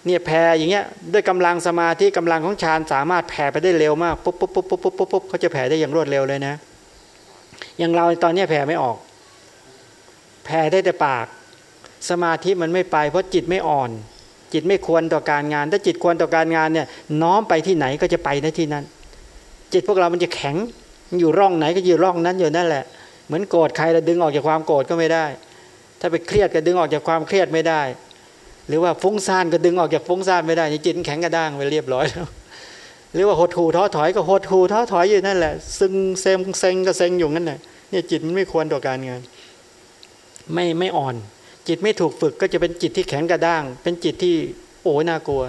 เนี่ยแผ่อย่างเงี้ยด้วยกำลังสมาธิกำลังของฌานสามารถแผ่ไปได้เร็วมากปุ๊บปุ๊บปุ๊บปุ๊บปุ๊บปุ๊บปุ๊บเขาจะแผ่ได้อย่างรวดเร็วเลยนะ อย่างเราตอนนี้แผ่ไม่ออก แผ่ได้แต่ปาก สมาธิมันไม่ไป เพราะจิตไม่อ่อน จิตไม่ควรต่อการงาน ถ้าจิตควรต่อการงานเนี่ยน้อมไปที่ไหนก็จะไปในที่นั้น จิตพวกเรามันจะแข็งอยู่ร่องไหนก็อยู่ร่องนั้นอยู่นั่นแหละ เหมือนโกรธใครเราดึงออกจากความโกรธก็ไม่ได้ ถ้าไปเครียดก็ดึงออกจากความเครียดไม่ได้ หรือว่าฟุ้งซ่านก็ดึงออกจากฟุ้งซ่านไม่ได้จิตแข็งกระด้างไปเรียบร้อยแล้วหรือว่าหดหูท้อถอยก็หดหูท้อถอยอยู่นั่นแหละ ซึ่งเซมเซ็งก็เซ็งอยู่นั่นแหละเนี่ยจิตมันไม่ควรต่อการงาน ไม่ไม่อ่อน จิตไม่ถูกฝึกก็จะเป็นจิตที่แข็งกระด้าง เป็นจิตที่โอ้น่ากลัว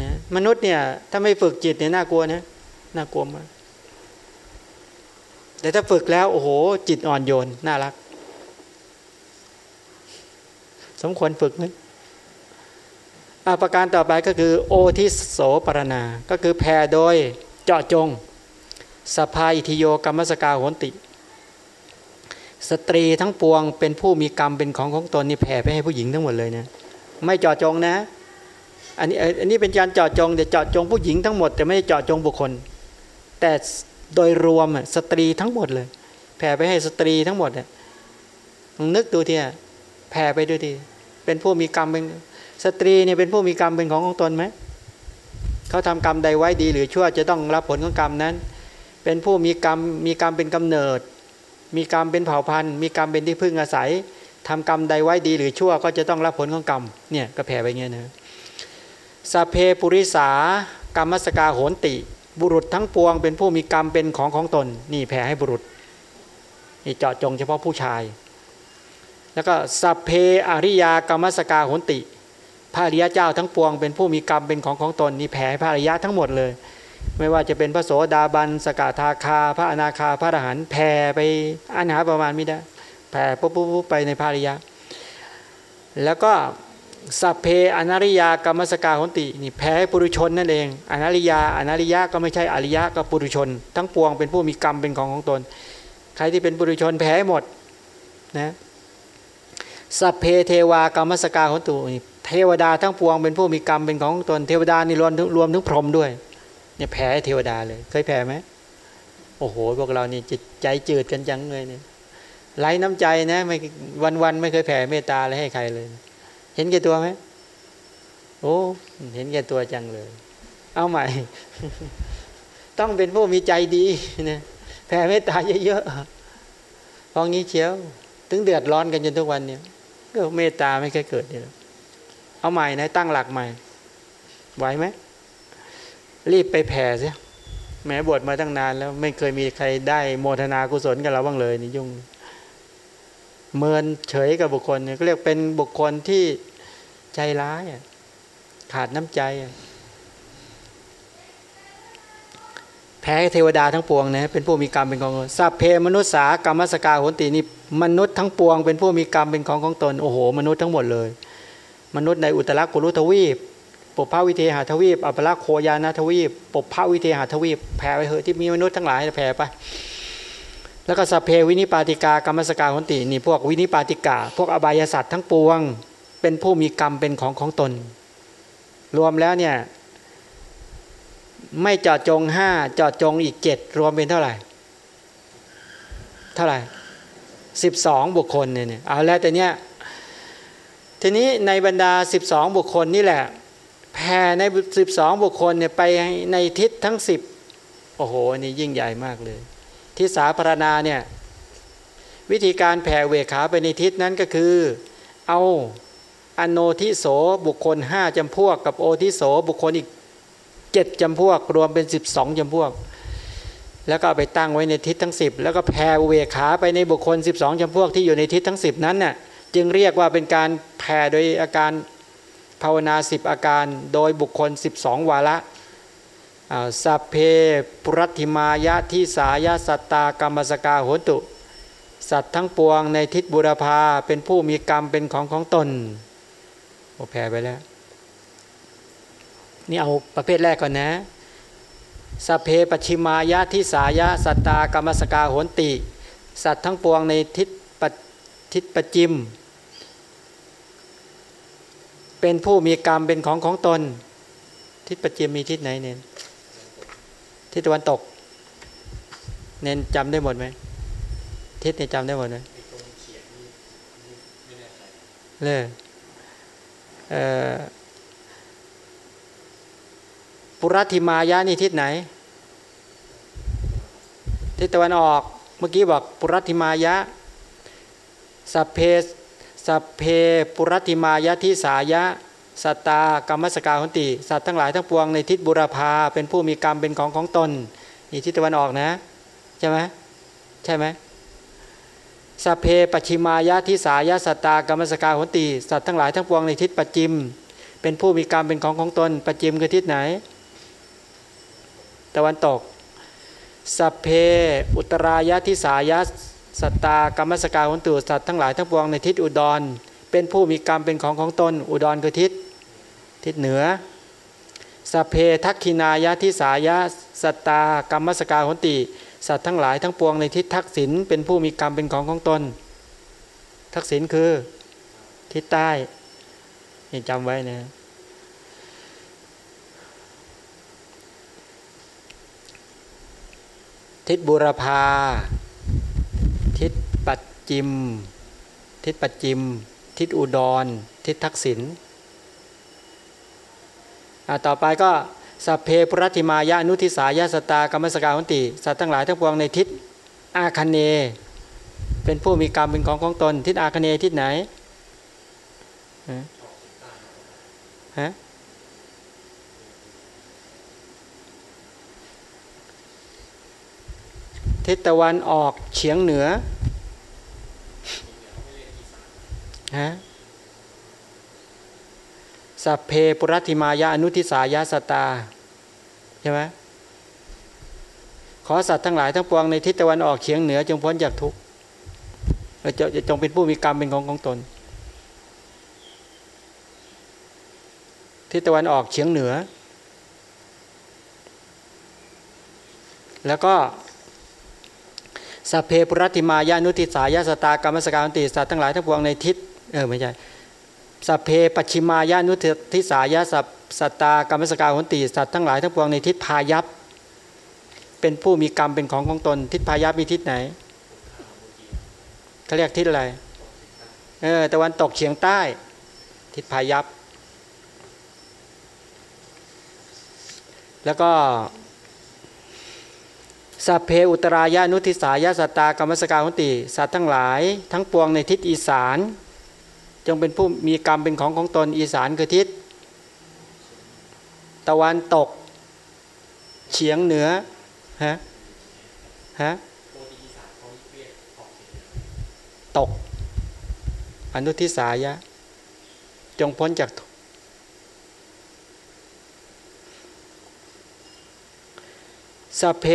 นะมนุษย์เนี่ย ถ้าไม่ฝึกจิตเนี่ยน่ากลัวนะน่ากลัวมากแต่ถ้าฝึกแล้วโอ้โห จิตอ่อนโยนน่ารัก สมควรฝึกไหม ประการต่อไปก็คือโอทิโสปรณา ก็คือแผ่โดยเจาะจง สภาอิทิโยกรรมสกาหนติ สตรีทั้งปวงเป็นผู้มีกรรมเป็นของของตนนี่แผ่ไปให้ผู้หญิงทั้งหมดเลยนะไม่เจาะจงนะอันนี้อันนี้เป็นการเจาะจงแต่เจาะจงผู้หญิงทั้งหมด แต่ไม่ได้เจาะจงบุคคล แต่โดยรวมสตรีทั้งหมดเลย แผ่ไปให้สตรีทั้งหมดเนี่ยนึกดูทีแผ่ไปดูทีเป็นผู้มีกรรมเป็น สตรีเนี่ยเป็นผู้มีกรรมเป็นของของตนไหมเขาทำกรรมใดไว้ดีหรือชั่วจะต้องรับผลของกรรมนั้น เป็นผู้มีกรรมมีกรรมเป็นกำเนิด มีกรรมเป็นเผ่าพันธุ์มีกรรมเป็นที่พึ่งอาศัยทำกรรมใดไว้ดีหรือชั่วก็จะต้องรับผลของกรรมเนี่ยก็แผ่ไปเงี้ยนะสัพเพปุริสากรรมสกาโหนติ บุรุษทั้งปวง เป็นผู้มีกรรมเป็นของของตน นี่แผ่ให้บุรุษนี่เจาะจงเฉพาะผู้ชาย แล้วก็สัพเพอริยากรรมสกาโหนติ พระอริยเจ้าทั้งปวงเป็นผู้มีกรรมเป็นของของตนนี่แผ่พระอริยะทั้งหมดเลย ไม่ว่าจะเป็นพระโสดาบันสกทาคา พระอนาคาพระอรหันต์แผ่ไปอันหาประมาณไม่ได้แผ่ปุ๊บปุ๊บไปในพระอริยะ แล้วก็สัพเพอนาริยากรรมสกาหนตินี่แพ้ปุรุชนนั่นเองอนาริยาอนาริยะก็ไม่ใช่อริยะก็ปุรุชน ทั้งปวงเป็นผู้มีกรรมเป็นของของตน ใครที่เป็นปุรุชนแพ้หมดนะสัพเพเทวากรรมสกาหนตุ เทวดาทั้งปวงเป็นผู้มีกรรมเป็นของตนเทวดานี่รวมรวมถึงพรหมด้วย เนี่ยแพ้เทวดาเลย เคยแพ้ไหมโอ้โห พวกเรานี่จิตใจจืดกันจังเลยเนี่ยไร้น้ำใจนะไม่วันวันไม่เคยแผ่เมตตาอะไรให้ใครเลย เห็นแก่ตัวไหมโอ้เห็นแก่ตัวจังเลย เอาใหม่ ต้องเป็นผู้มีใจดีนะแผ่เมตตาเยอะๆพองี้เชียว ถึงเดือดร้อนกันจนทุกวันเนี่ยก็เมตตาไม่เคยเกิดเนี่ย เอาใหม่นะตั้งหลักใหม่ ไหวไหม รีบไปแผ่สิแม้บวชมาตั้งนานแล้วไม่เคยมีใครได้โมทนากุศลกับเราบ้างเลยนี่ยุ่ง เมินเฉยกับบุคคลเนี่ยก็เรียกเป็นบุคคลที่ใจร้ายขาดน้ำใจแพ้เทวดาทั้งปวงนะเป็นผู้มีกรรมเป็นของสัพเพมนุษสากรรมสกาโหนตินี่มนุษย์ทั้งปวง เป็นผู้มีกรรมเป็นของของตนโอ้โห มนุษย์ทั้งหมดเลย มนุษย์ในอุตรกุรุทวีปปุพพวิเทหาทวีป อัปลักโคยานาทวีปปุพพวิเทหาทวีปแผ่ไปเหอะที่มีมนุษย์ทั้งหลายแผ่ไปแล้วก็สัพเพวินิปาติกากัมมัสสกาโหนตินี่พวกวินิปาติกา พวกอบายสัตว์ทั้งปวง เป็นผู้มีกรรมเป็นของของตน รวมแล้วเนี่ยไม่เจาะจงห้าเจาะจงอีกเจ็ดรวมเป็นเท่าไหร่ เท่าไหร่สิบสองบุคคลเนี่ยเอาแล้วแต่เนี้ย ทีนี้ในบรรดาสิบสองบุคคลนี่แหละ แผ่ในสิบสองบุคคลเนี่ยไปในทิศทั้งสิบโอ้โห นี่ยิ่งใหญ่มากเลย ทิศสาพรณาเนี่ย วิธีการแผ่เวขาไปในทิศนั้นก็คือ เอาอโนทิโสบุคคลห้าจำพวก กับโอทิโสบุคคลอีกเจ็ดจำพวก รวมเป็นสิบสองจำพวก แล้วก็ไปตั้งไว้ในทิศทั้งสิบแล้วก็แผ่เวขาไปในบุคคล 12จำพวกที่อยู่ในทิศทั้ง 10 นั้นน่ะ จึงเรียกว่าเป็นการแผ่โดยอาการภาวนาสิบอาการโดยบุคคล 12 วาระสัพเพปรัติมายะทิสายาสัตตากรรมสกาโหตุ สัตว์ทั้งปวงในทิศบุรพาเป็นผู้มีกรรมเป็นของของตนโอแผ่ไปแล้ว นี่เอาประเภทแรกก่อนนะสเพปชิมายะทิสายะสัตตากรรมสกาโหนติ สัตว์ทั้งปวงในทิศปทิศปจิม เป็นผู้มีกรรมเป็นของของตน ทิศปจิมมีทิศไหนเน้นทิศตะวันตก เน้นจำได้หมดไหมทิศเนี่ยจำได้หมดไหมเลยเอ่อปุรัติมายะนี่ทิศไหน ทิศตะวันออก เมื่อกี้บอกปุรัติมายะสัพเพสั พเพปุรัติมายะทิสายะสัตตากรรมสกาหนติ สัตว์ทั้งหลายทั้งปวงในทิศบุรพาเป็นผู้มีกรรมเป็นของของตนนี่ทิศตะวันออกนะ ใช่ไหมใช่ไหมสเพปชิมายะทิสายะสัตตากรรมสกาหนติสัตว์ทั้งหลายทั้งปวงในทิศปัจจิม เป็นผู้มีกรรมเป็นของของตนปัจจิมคือทิศไหน ตะวันตกสเพอุตรายะทิสายะ สัตตากรรมสกาหุนตุสัตว์ทั้งหลายทั้งปวงในทิศอุดร เป็นผู้มีกรรมเป็นของของตนอุดรคือทิศทิศเหนือสเพทักขินายะทิสายะสัตตากรรมสกาหุนติ สัตว์ทั้งหลายทั้งปวงในทิศทักษิณเป็นผู้มีกรรมเป็นของของตน ทักษิณคือทิศใต้นี่จำไว้นะทิศบุรพา ทิศปัจจิม ทิศปัจจิม ทิศอุดร ทิศทักษิณต่อไปก็สัพเพปรัติมายะนุทิสายาสตากรรมสกาวันติสัตว์ทั้งหลายทั้งปวงในทิศอาคเน เป็นผู้มีกรรมเป็นของของตน ทิศอาคเนทิศไหนฮะ ทิศตะวันออกเฉียงเหนือฮะสัพเพปุรัติมายาอนุทิสายาสตาใช่ไหมขอสัตว์ทั้งหลายทั้งปวงในทิศตะวันออกเฉียงเหนือ จงพ้นจากทุกข์จะจงเป็นผู้มีกรรมเป็นของของตน ทิศตะวันออกเฉียงเหนือ แล้วก็ สเพปุรัติมายานุติสายาสตากรรมสการติสัตว์ทั้งหลายทั้งปวงในทิศเออไม่ใช่สเพปัชิมายานุติสายาสัพสตากรรมสการติสัตว์ทั้งหลายทั้งปวงในทิศพายัพเป็นผู้มีกรรมเป็นของของตน ทิศพายัพมีทิศไหนเขาเรียกทิศอะไรเออตะวันตกเฉียงใต้ ทิศพายัพแล้วก็ สัพเพอุตรายานุทิสายาสตากรรมสกาหุติ สัตว์ทั้งหลาย ทั้งปวงในทิศอีสาน จงเป็นผู้มีกรรมเป็นของของตนอีสานคือทิศ ตะวันตก เฉียงเหนือฮะฮะตก อนุทิสายะ จงพ้นจากส สเพ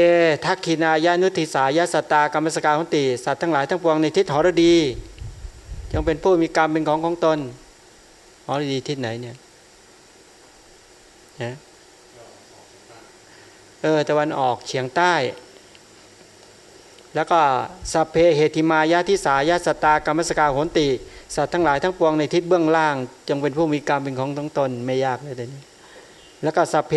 ทักขินายานุติสายาสตากรรมสกาของติ สัตว์ทั้งหลายทั้งปวงในทิศหรดี จงเป็นผู้มีกรรมเป็นของของตนหรดีทิศไหนเนี่ยนะเออตะวันออกเฉียงใต้ แล้วก็สัพเพเหติมายาทิสายาสตากรรมสกาหนติ สัตว์ทั้งหลายทั้งปวงในทิศเบื้องล่าง จงเป็นผู้มีกรรมเป็นของทั้งตนไม่ยากเลยเดี๋ยวนี้แล้วก็สัพเพ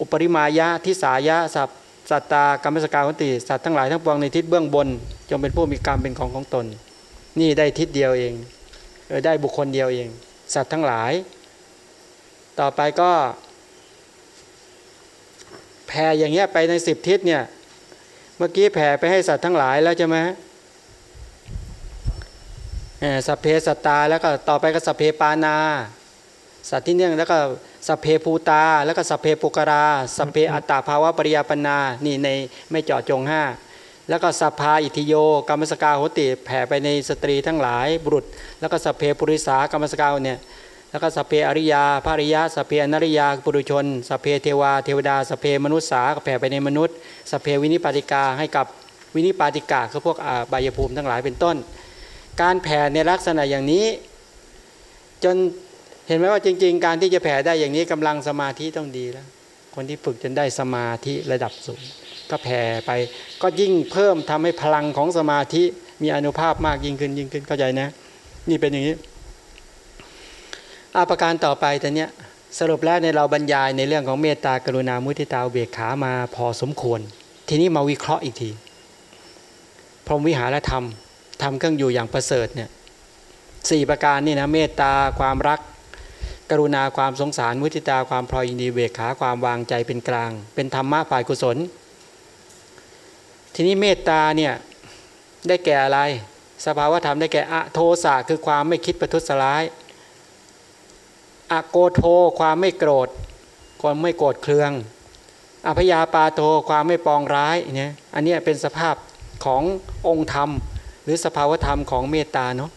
อุปริมายะทิสายะสัพสัตตากรรมสกาโหนติสัตว์ทั้งหลายทั้งปวงในทิศเบื้องบนจงเป็นผู้มีกรรมเป็นของของตน นี่ได้ทิศเดียวเองเออได้บุคคลเดียวเอง สัตว์ทั้งหลาย ต่อไปก็แผ่อย่างเงี้ยไปในสิบทิศเนี่ยเมื่อกี้แผ่ไปให้สัตว์ทั้งหลายแล้วใช่ไหมสัพเพสัตตาแล้วก็ต่อไปก็สัพเพปาณา สัตว์ที่เนื่องแล้วก็ สัพเพภูตา แล้วก็สัพเพปุคคลาสัพเพอัตตภาวปริยาปันนา นี่ในไม่เจาะจงห้าแล้วก็สัพพาอิตถิโย กัมมัสสกาโหนติแผ่ไปในสตรีทั้งหลายบุรุษ แล้วก็สัพเพปุริสากัมมัสสกาเนี่ยแล้วก็สัพเพอริยาพระอริยะสัพเพอนริยาปุถุชนสัพเพเทวาเทวดาสัพเพมนุสสาแผ่ไปในมนุษย์สเพวินิปาติกาให้กับวินิปาติกาคือพวกบายภูมิทั้งหลายเป็นต้น การแผ่ในลักษณะอย่างนี้ จน เห็นไหมว่าจริง ๆ การที่จะแผ่ได้อย่างนี้กำลังสมาธิต้องดีแล้ว คนที่ฝึกจนได้สมาธิระดับสูง ก็แผ่ไป ก็ยิ่งเพิ่มทำให้พลังของสมาธิมีอนุภาพมากยิ่งขึ้นยิ่งขึ้นเข้าใจนะ นี่เป็นอย่างนี้อาประการต่อไปแต่เนี้ยสรุปแล้วในเราบรรยายในเรื่องของเมตตากรุณามุทิตาเบกขามาพอสมควร ทีนี้มาวิเคราะห์อีกที พรหมวิหารธรรมทำเครื่องอยู่อย่างประเสริฐเนี่ยสี่ประการนี่นะเมตตาความรัก กรุณาความสงสารมุทิตาความพลอยยินดีเบกขาความวางใจเป็นกลาง เป็นธรรมะฝ่ายกุศล ทีนี้เมตตาเนี่ยได้แก่อะไร สภาวธรรมได้แก่อะโทสะคือความไม่คิดประทุษร้ายอโกโทความไม่โกรธความไม่โกรธเคืองอภยาปาโทความไม่ปองร้ายเนี่ยอันนี้เป็นสภาพขององค์ธรรม หรือสภาวธรรมของเมตตาเนาะ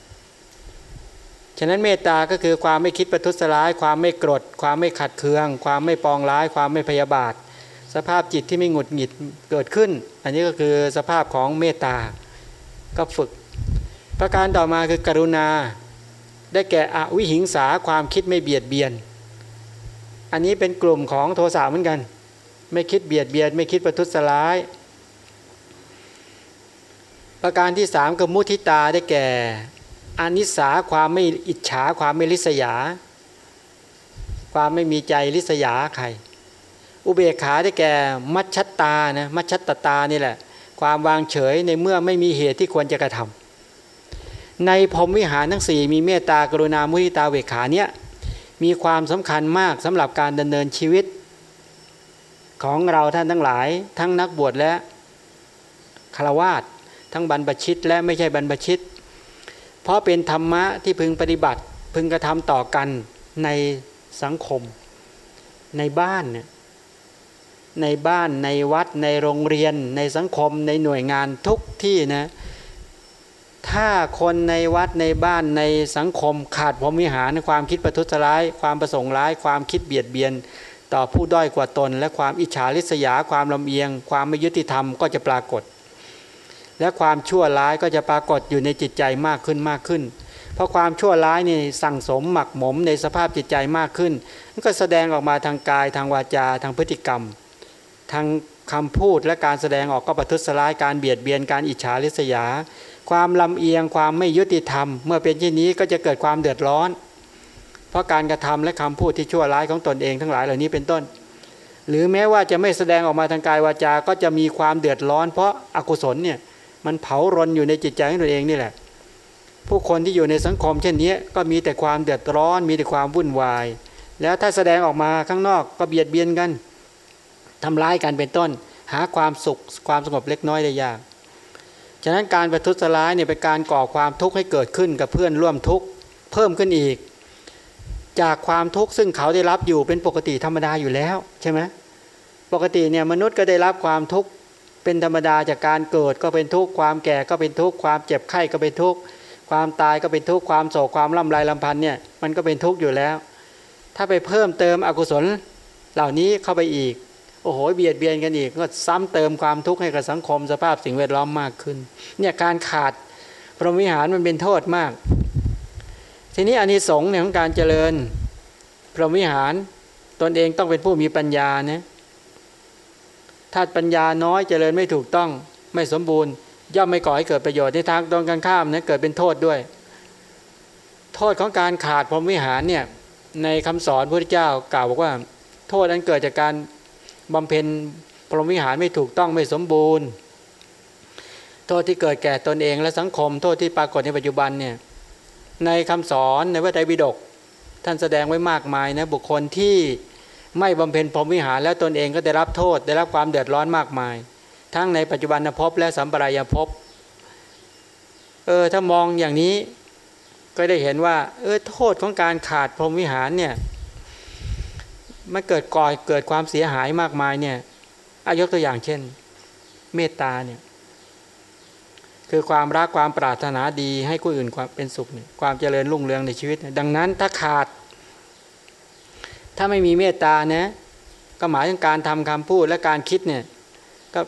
ฉะนั้นเมตตาก็คือความไม่คิดประทุษร้าย ความไม่โกรธ ความไม่ขัดเคือง ความไม่ปองร้าย ความไม่พยาบาท สภาพจิตที่ไม่หงุดหงิดเกิดขึ้น อันนี้ก็คือสภาพของเมตตา ก็ฝึก ประการต่อมาคือกรุณา ได้แก่อวิหิงสาความคิดไม่เบียดเบียน อันนี้เป็นกลุ่มของโทสะเหมือนกัน ไม่คิดเบียดเบียน ไม่คิดประทุษร้าย ประการที่สามคือมุทิตาได้แก่ อนิสาความไม่อิจฉาความไม่ริษยา ความไม่มีใจริษยาใคร อุเบกขาได้แก่มัชชัตตานะมัชชัตตานี่แหละ ความวางเฉยในเมื่อไม่มีเหตุที่ควรจะกระทำในพรมวิหารทั้งสี่มีเมตตากรุณามุทิตาเวขาเนี่ยมีความสำคัญมากสำหรับการดำเนินชีวิต ของเราท่านทั้งหลาย ทั้งนักบวชและคาวาสทั้งบรรพชิตและไม่ใช่บรรพชิต ราะเป็นธรรมะที่พึงปฏิบัติ พึงกระทำต่อกันในสังคม ในบ้านเนี่ยในบ้านในวัดในโรงเรียน ในสังคมในหน่วยงานทุกที่นะถ้าคนในวัดในบ้านในสังคมขาดพรหมิหารความคิดประทุษร้าย ความประสงค์ร้าย ความคิดเบียดเบียน ต่อผู้ด้อยกว่าตน และความอิจฉาริษยาความลำเอียง ความไม่ยุติธรรมก็จะปรากฏ และความชั่วร้ายก็จะปรากฏอยู่ในจิตใจมากขึ้นมากขึ้น เพราะความชั่วร้ายนี่สั่งสมหมักหมมในสภาพจิตใจมากขึ้นมันก็แสดงออกมาทางกายทางวาจาทางพฤติกรรม ทางคำพูดและการแสดงออกก็ประทุษร้ายการเบียดเบียนการอิจฉาริษยา ความลำเอียงความไม่ยุติธรรม เมื่อเป็นเช่นนี้ก็จะเกิดความเดือดร้อน เพราะการกระทำและคำพูดที่ชั่วร้ายของตนเองทั้งหลายเหล่านี้เป็นต้น หรือแม้ว่าจะไม่แสดงออกมาทางกายวาจาก็จะมีความเดือดร้อน เพราะอากุศลเนี่ย มันเผารนอยู่ในจิตใจของตนเองนี่แหละ ผู้คนที่อยู่ในสังคมเช่นนี้ก็มีแต่ความเดือดร้อน มีแต่ความวุ่นวาย แล้วถ้าแสดงออกมาข้างนอกก็เบียดเบียนกันทำร้ายกันเป็นต้น หาความสุขความสงบเล็กน้อยได้ยาก ฉะนั้นการประทุษร้ายเนี่ยเป็นการก่อความทุกข์ให้เกิดขึ้นกับเพื่อนร่วมทุกข์เพิ่มขึ้นอีก จากความทุกข์ซึ่งเขาได้รับอยู่เป็นปกติธรรมดาอยู่แล้วใช่ไหมปกติเนี่ยมนุษย์ก็ได้รับความทุกข์ เป็นธรรมดาจากการเกิดก็เป็นทุกข์ความแก่ก็เป็นทุกข์ความเจ็บไข้ก็เป็นทุกข์ความตายก็เป็นทุกข์ความโศกความล่ำไรลำพันธ์เนี่ยมันก็เป็นทุกข์อยู่แล้ว ถ้าไปเพิ่มเติมอกุศลเหล่านี้เข้าไปอีก โอ้โหเบียดเบียนกันอีกก็ซ้ำเติมความทุกข์ให้กับสังคมสภาพสิ่งแวดล้อมมากขึ้นเนี่ยการขาดพรหมวิหารมันเป็นโทษมาก ทีนี้อานิสงส์เนี่ยของการเจริญพรหมวิหารตนเองต้องเป็นผู้มีปัญญานะ ถ้าปัญญาน้อยเจริญไม่ถูกต้องไม่สมบูรณ์ ย่อมไม่ก่อให้เกิดประโยชน์ในทางตรงกันข้ามนะเกิดเป็นโทษด้วย โทษของการขาดพรหมวิหารเนี่ยในคำสอนพระพุทธเจ้ากล่าวบอกว่า โทษนั้นเกิดจากการบำเพ็ญพรหมวิหารไม่ถูกต้องไม่สมบูรณ์ โทษที่เกิดแก่ตนเองและสังคม โทษที่ปรากฏในปัจจุบันเนี่ยในคำสอนในวัตไตรปิฎกท่านแสดงไว้มากมายนะบุคคลที่ ไม่บำเพ็ญพรหมวิหารแล้วตนเองก็ได้รับโทษ ได้รับความเดือดร้อนมากมาย ทั้งในปัจจุบันภพและสัมปรายภพเออถ้ามองอย่างนี้ก็ได้เห็นว่าเออโทษของการขาดพรหมวิหารเนี่ยมันเกิดก่อยเกิดความเสียหายมากมายเนี่ยอายกตัวอย่างเช่น เมตตาเนี่ยคือความรักความปรารถนาดีให้ผู้อื่นความเป็นสุขเนี่ยความเจริญรุ่งเรืองในชีวิต ดังนั้นถ้าขาด ถ้าไม่มีเมตตานะ ก็หมายถึงการทำคำพูดและการคิดเนี่ยก็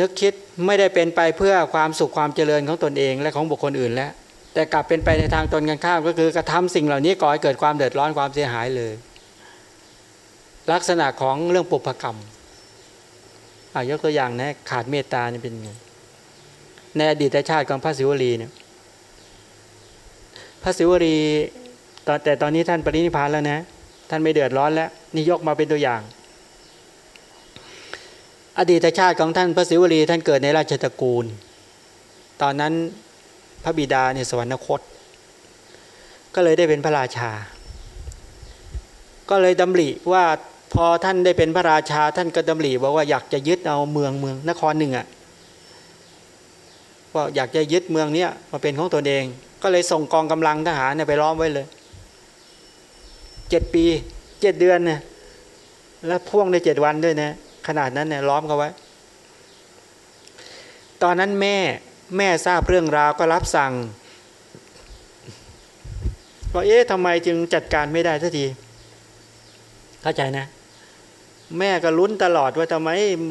นึกคิดไม่ได้เป็นไปเพื่อความสุขความเจริญของตนเองและของบุคคลอื่นแล้ว แต่กลับเป็นไปในทางตนกันข้ามก็คือกระทำสิ่งเหล่านี้ก่อให้เกิดความเดือดร้อนความเสียหายเลย ลักษณะของเรื่องปุพกรรมอายกตัวอย่างนะขาดเมตตานี่เป็นไงในอดีตชาติของพระศิวลีเนี่ยพระศิวลี ตอนแต่ตอนนี้ท่านปรินิพานแล้วนะ ท่านไม่เดือดร้อนแล้ว นี่ยกมาเป็นตัวอย่าง อดีตชาติของท่านพระศิวลีท่านเกิดในราชตระกูล ตอนนั้นพระบิดาเนี่ยสวรรคต ก็เลยได้เป็นพระราชา ก็เลยดำริว่าพอท่านได้เป็นพระราชาท่านก็ดำริบอกว่าอยากจะยึดเอาเมืองเมืองนครหนึ่งอะ่ะว่าอยากจะยึดเมืองเนี้ยมาเป็นของตนเอง ก็เลยส่งกองกำลังทหารเนี่ยไปล้อมไว้เลย เจ็ดปีเจ็ดเดือนเนี่ยแล้วพ่วงในเจ็ดวันด้วยนะขนาดนั้นเนี่ยล้อมเขาไว้ ตอนนั้นแม่แม่ทราบเรื่องราวก็รับสั่งว่าเอ๊ะทำไมจึงจัดการไม่ได้สักทีเข้าใจนะ แม่ก็ลุ้นตลอดว่าทำไม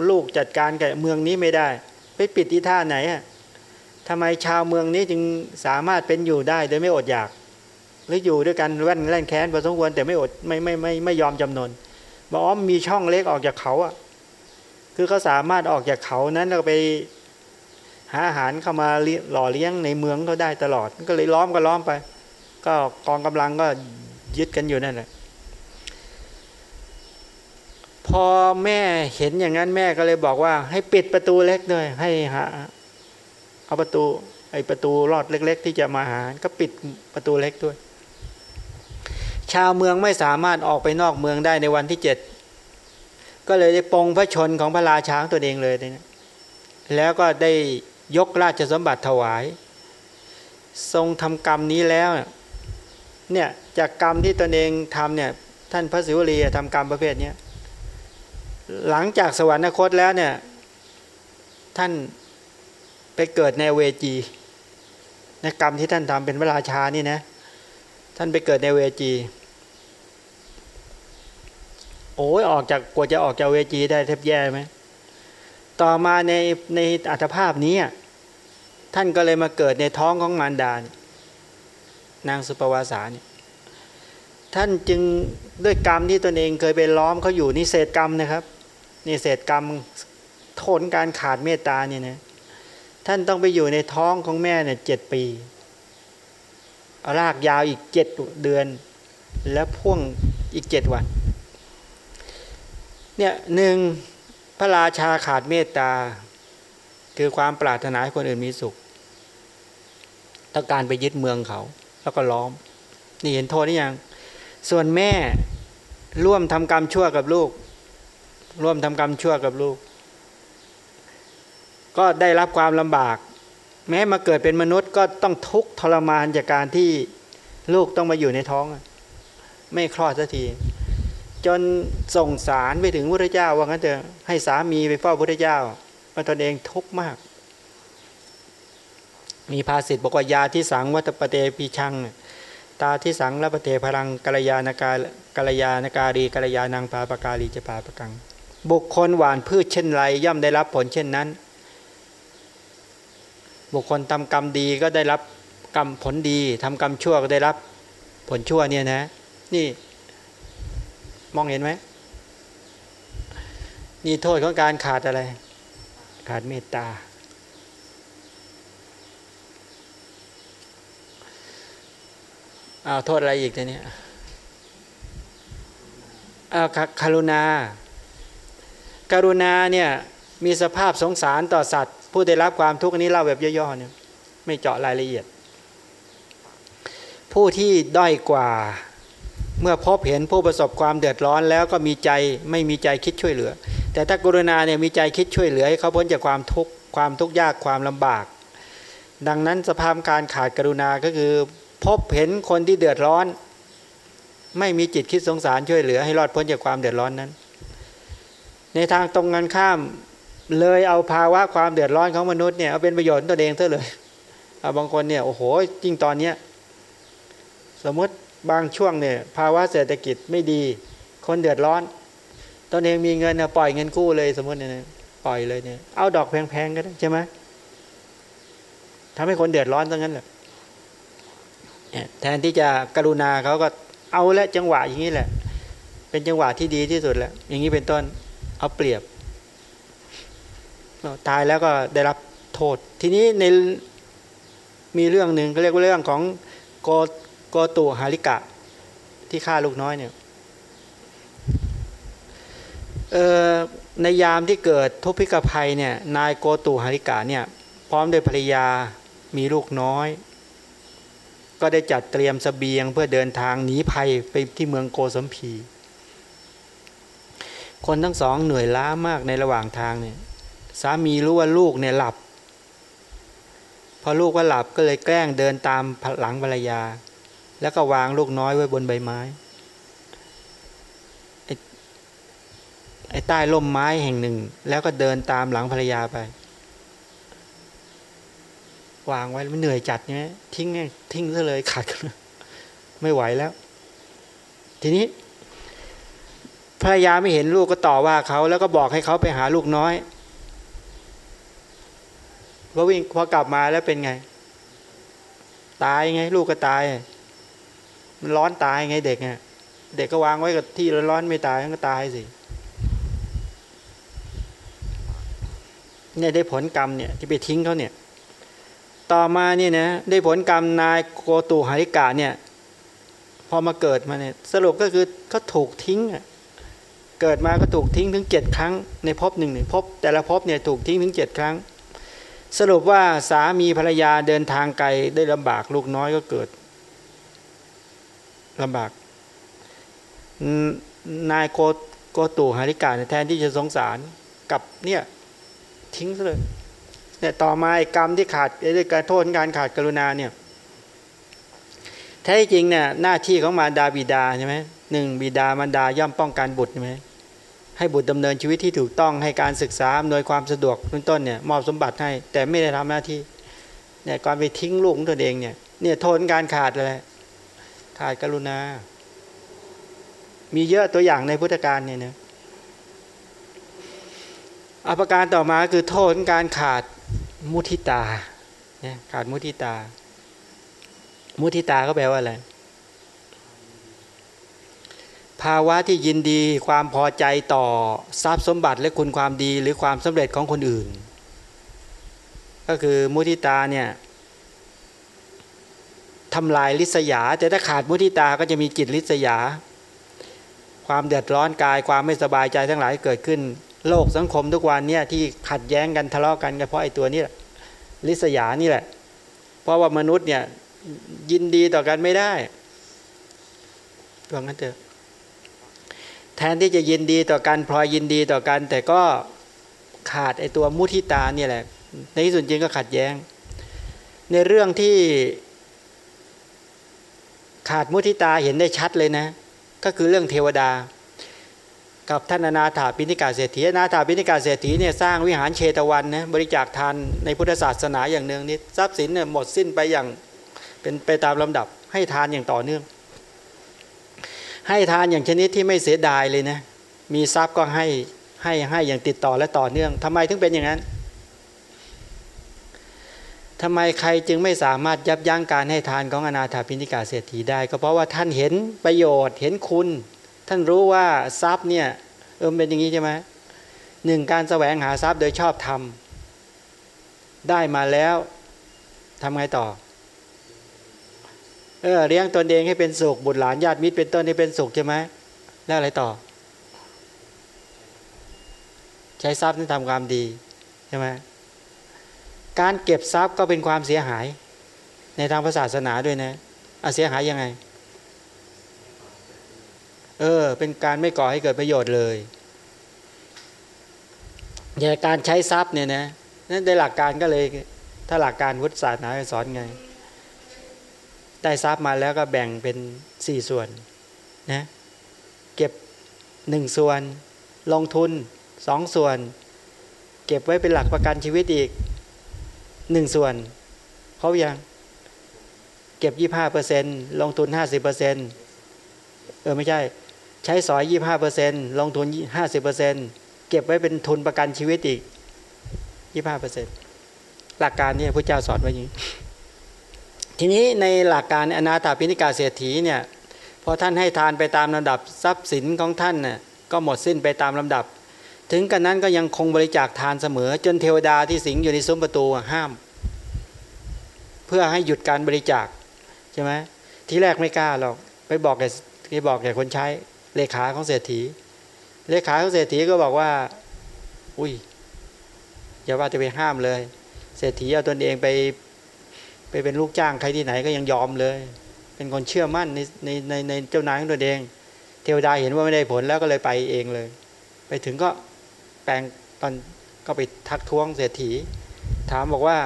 ลูกจัดการกับเมืองนี้ไม่ได้ ไปปิดที่ท่าไหนอะทำไมชาวเมืองนี้จึงสามารถเป็นอยู่ได้โดยไม่อดอยาก หรืออยู่ด้วยกันแว่นแล่นแค้นพอสมควรแต่ไม่อดไม่ไม่ไม่ไม่ยอมจำนนบอกอ๋อมีช่องเล็กออกจากเขาอะคือเขาสามารถออกจากเขานั้นแล้วไปหาอาหารเข้ามาหล่อเลี้ยงในเมืองเขาได้ตลอด ก็เลยล้อมก็ล้อมไป ก็กองกำลังก็ยึดกันอยู่นั่นแหละพอแม่เห็นอย่างนั้นแม่ก็เลยบอกว่า ให้ปิดประตูเล็กด้วยให้หาเอาประตู ไอประตูรอดเล็ก ๆ ที่จะมาหา ก็ปิดประตูเล็กด้วย ชาวเมืองไม่สามารถออกไปนอกเมืองได้ในวันที่เจ็ดก็เลยได้ปองพระชนของพระราช้างตัวเองเลยนะแล้วก็ได้ยกราชสมบัติถวาย ทรงทำกรรมนี้แล้วเนี่ยจากกรรมที่ตนเองทำเนี่ยท่านพระศิวลีทำกรรมประเภทนี้หลังจากสวรรคตแล้วเนี่ยท่านไปเกิดในเวจีในกรรมที่ท่านทำเป็นพระราชานี่นะ ท่านไปเกิดในเวจี โอ้ยออกจากกว่าจะออกจากเวจีได้แทบแย่ไหมต่อมาในในอัตภาพนี้ ท่านก็เลยมาเกิดในท้องของมารดา นางสุปวาสาเนี่ยท่านจึงด้วยกรรมที่ตนเองเคยไปล้อมเขาอยู่นี่เศษกรรมนะครับนี่เศษกรรมทนการขาดเมตตาเนี่ยนะท่านต้องไปอยู่ในท้องของแม่เนี่ยเจ็ดปี รากยาวอีกเจ็ดเดือน แล้วพ่วงอีกเจ็ดวัน เนี่ยหนึ่งพระราชาขาดเมตตา คือความปรารถนาให้คนอื่นมีสุขต้องการไปยึดเมืองเขา แล้วก็ล้อม นี่เห็นโทษนี่ยัง ส่วนแม่ร่วมทำกรรมชั่วกับลูก ร่วมทำกรรมชั่วกับลูก ก็ได้รับความลำบาก แม้มาเกิดเป็นมนุษย์ก็ต้องทุกข์ทรมานจากการที่ลูกต้องมาอยู่ในท้อง ไม่คลอดสักที จนส่งสารไปถึงพระเจ้าว่างั้นเถอะให้สามีไปเฝ้าพระเจ้าว่าตนเองทุกข์มาก มีภาษิตบอกว่ายาที่สังวัตปเตปีชัง ตาที่สังและปเทพลังกัลยาณกากัลยาณการีกัลยาณังปาปการีจะปาปกัง บุคคลหวานพืชเช่นไรย่อมได้รับผลเช่นนั้น บุคคลทำกรรมดีก็ได้รับกรรมผลดีทำกรรมชั่วก็ได้รับผลชั่วเนี่ยนะ นี่มองเห็นไหมนี่โทษของการขาดอะไร ขาดเมตตา เอาโทษอะไรอีกทีนี้เอาคารุณาการุณาเนี่ยมีสภาพสงสารต่อสัตว์ ผู้ได้รับความทุกข์อันนี้เล่าแบบย่อๆเนี่ยไม่เจาะรายละเอียด ผู้ที่ด้อยกว่าเมื่อพบเห็นผู้ประสบความเดือดร้อนแล้วก็มีใจไม่มีใจคิดช่วยเหลือ แต่ถ้ากรุณาเนี่ยมีใจคิดช่วยเหลือให้เขาพ้นจากความทุกข์ความทุกข์ยากความลำบาก ดังนั้นสภาพการขาดกรุณาก็คือ พบเห็นคนที่เดือดร้อน ไม่มีจิตคิดสงสารช่วยเหลือให้รอดพ้นจากความเดือดร้อนนั้น ในทางตรงกันข้าม เลยเอาภาวะความเดือดร้อนของมนุษย์เนี่ยเอาเป็นประโยชน์ตัวเองเท่าเลยบางคนเนี่ยโอ้โหจริงตอนเนี้ยสมมติบางช่วงเนี่ยภาวะเศรษฐกิจไม่ดี คนเดือดร้อนตนเองมีเงินปล่อยเงินกู้เลยสมมติเนี่ยปล่อยเลยเนี่ยเอาดอกแพงๆก็ได้ใช่ไหมทำให้คนเดือดร้อนตรงนั้นแหละแทนที่จะกรุณาเขาก็เอาและจังหวะอย่างนี้แหละ เป็นจังหวะที่ดีที่สุดแล้วอย่างนี้เป็นต้นเอาเปรียบ ตายแล้วก็ได้รับโทษ ทีนี้ในมีเรื่องหนึ่งก็เรียกว่าเรื่องของโกโกตุหาริกะ ที่ฆ่าลูกน้อยเนี่ยในยามที่เกิดทุพพิกภัยเนี่ยนายโกตุหาริกะเนี่ยพร้อมด้วยภรรยามีลูกน้อย ก็ได้จัดเตรียมสเสบียงเพื่อเดินทางหนีภัยไปที่เมืองโกสัมพี คนทั้งสองเหนื่อยล้ามากในระหว่างทางเนี่ย สามีรู้ว่าลูกเนี่ยหลับ พอลูกว่าหลับก็เลยแกล้งเดินตามหลังภรรยา แล้วก็วางลูกน้อยไว้บนใบไม้ไอ้ใต้ร่มไม้แห่งหนึ่ง แล้วก็เดินตามหลังภรรยาไป วางไว้มันเหนื่อยจัดใช่ไหมทิ้งทิ้งซะเลยขาดไม่ไหวแล้ว ทีนี้ภรรยาไม่เห็นลูกก็ต่อว่าเขาแล้วก็บอกให้เขาไปหาลูกน้อย พอวิ่งพอกลับมาแล้วเป็นไง ตายไง ลูกก็ตาย มันร้อนตายไงเด็กไงเด็กก็วางไว้กับที่ร้อนไม่ตายก็ตายสิเนี่ยได้ผลกรรมเนี่ยที่ไปทิ้งเขาเนี่ย ต่อมาเนี่ยนะได้ผลกรรมนายโกตุหาริกาเนี่ย พอมาเกิดมาเนี่ยสรุปก็คือเขาถูกทิ้งเกิดมาก็ถูกทิ้งถึงเจ็ดครั้งในภพหนึ่งหนึ่งภพแต่ละภพเนี่ยถูกทิ้งถึงเจ็ดครั้ง สรุปว่าสามีภรรยาเดินทางไกลได้ลำบากลูกน้อยก็เกิดลำบาก นายโกโกตุหาริกาแทนที่จะสงสารกับเนี่ยทิ้งซะเลยเนี่ยต่อมาไอ้กรรมที่ขาดไอ้การโทษการขาดกรุณาเนี่ยแท้จริงเนี่ยหน้าที่ของมารดาบิดาใช่ไหมหนึ่งบิดามารดาย่อมป้องกันบุตรใช่ไหม ให้บุตรดำเนินชีวิตที่ถูกต้องให้การศึกษาอำนวยความสะดวกต้นต้นเนี่ยมอบสมบัติให้ แต่ไม่ได้ทำหน้าที่เนี่ยการไปทิ้งลูกของตัวเองเนี่ยเนี่ยโทษการขาดเลยขาดกรุณา มีเยอะตัวอย่างในพุทธการเนี่ยนะอาการต่อมาคือโทษการขาดมุทิตาเนี่ยขาดมุทิตา มุทิตาก็แปลว่าอะไร ภาวะที่ยินดีความพอใจต่อทรัพย์สมบัติและคุณความดีหรือความสำเร็จของคนอื่น ก็คือมุทิตาเนี่ยทำลายลิษยา แต่ถ้าขาดมุทิตาก็จะมีจิตลิษยา ความเดือดร้อนกายความไม่สบายใจทั้งหลายเกิดขึ้น โลกสังคมทุกวันเนี่ยที่ขัดแย้งกันทะเลาะกันก็เพราะไอ้ตัวนี้แหละลิษยานี่แหละ เพราะว่ามนุษย์เนี่ยยินดีต่อกันไม่ได้ว่างั้นเถอะ แทนที่จะยินดีต่อกันพลอยยินดีต่อกัน แต่ก็ขาดไอตัวมุทิตาเนี่ยแหละ ในที่สุดจริงก็ขัดแย้ง ในเรื่องที่ขาดมุทิตาเห็นได้ชัดเลยนะ ก็คือเรื่องเทวดา กับท่านนาถาปิณิกาเศรษฐีนาถาปิณิกาเศรษฐีเนี่ยสร้างวิหารเชตวันนะบริจาคทานในพุทธศาสนาอย่างหนึ่งนี่ทรัพย์สินเนี่ยหมดสิ้นไปอย่างเป็นไปตามลำดับให้ทานอย่างต่อเนื่อง ให้ทานอย่างชนิดที่ไม่เสียดายเลยนะ มีทรัพย์ก็ให้ให้ให้อย่างติดต่อและต่อเนื่องทำไมถึงเป็นอย่างนั้นทำไมใครจึงไม่สามารถยับยั้งการให้ทานของอนาถาพินิกาเศรษฐีได้ ก็เพราะว่าท่านเห็นประโยชน์เห็นคุณ ท่านรู้ว่าทรัพย์เนี่ยเออเป็นอย่างนี้ใช่ไหมหนึ่งการแสวงหาทรัพย์โดยชอบทำได้มาแล้วทำไงต่อ เออเลี้ยงตนเองให้เป็นสุขบุตรหลานญาติมิตรเป็นต้นให้เป็นสุขใช่ไหมแล้วอะไรต่อ ใช้ทรัพย์นั้นทำความดีใช่ไหมการเก็บทรัพย์ก็เป็นความเสียหาย ในทางศาสนาด้วยนะอะเสียหายยังไง เออ เป็นการไม่ก่อให้เกิดประโยชน์เลยอย่างการใช้ทรัพย์เนี่ยนะนั่นในหลักการก็เลย ถ้าหลักการพุทธศาสนาสอนไง ได้ทรัพย์มาแล้วก็แบ่งเป็นสี่ส่วนนะเก็บหนึ่งส่วน ลงทุนสองส่วน เก็บไว้เป็นหลักประกันชีวิตอีกหนึ่งส่วนเขายังเก็บยี่ห้าเปอร์เซ็นลงทุนห้าสิบเปอร์เซ็นเออไม่ใช่ ใช้สอยยี่ห้าเปอร์เซ็นลงทุนห้าสิบเปอร์เซ็นเก็บไว้เป็นทุนประกันชีวิตอีกยี่ห้าเปอร์เซ็นหลักการนี่พระเจ้าสอนไว้อย่างนี้ ทีนี้ในหลักการอนาถาพินิกาเศรษฐีเนี่ยพอท่านให้ทานไปตามลำดับทรัพย์สินของท่านน่ยก็หมดสิ้นไปตามลำดับ ถึงกันนั้นก็ยังคงบริจาคทานเสมอ จนเทวดาที่สิงอยู่ในซุ้มประตูห้าม เพื่อให้หยุดการบริจาคใช่ไหมที่แรกไม่กล้าหรอกไปบอกแกไปบอกแกคนใช้เลขาของเศรษฐี เลขาของเศรษฐีก็บอกว่า อุ้ยอย่าว่าจะไปห้ามเลย เศรษฐีเอาตนเองไป ไปเป็นลูกจ้างใครที่ไหนก็ยังยอมเลย เป็นคนเชื่อมั่นในในในในเจ้านายของตนเอง เทวดาเห็นว่าไม่ได้ผลแล้วก็เลยไปเองเลย ไปถึงก็แปลงตอนก็ไปทักท้วงเศรษฐี ถามบอกว่า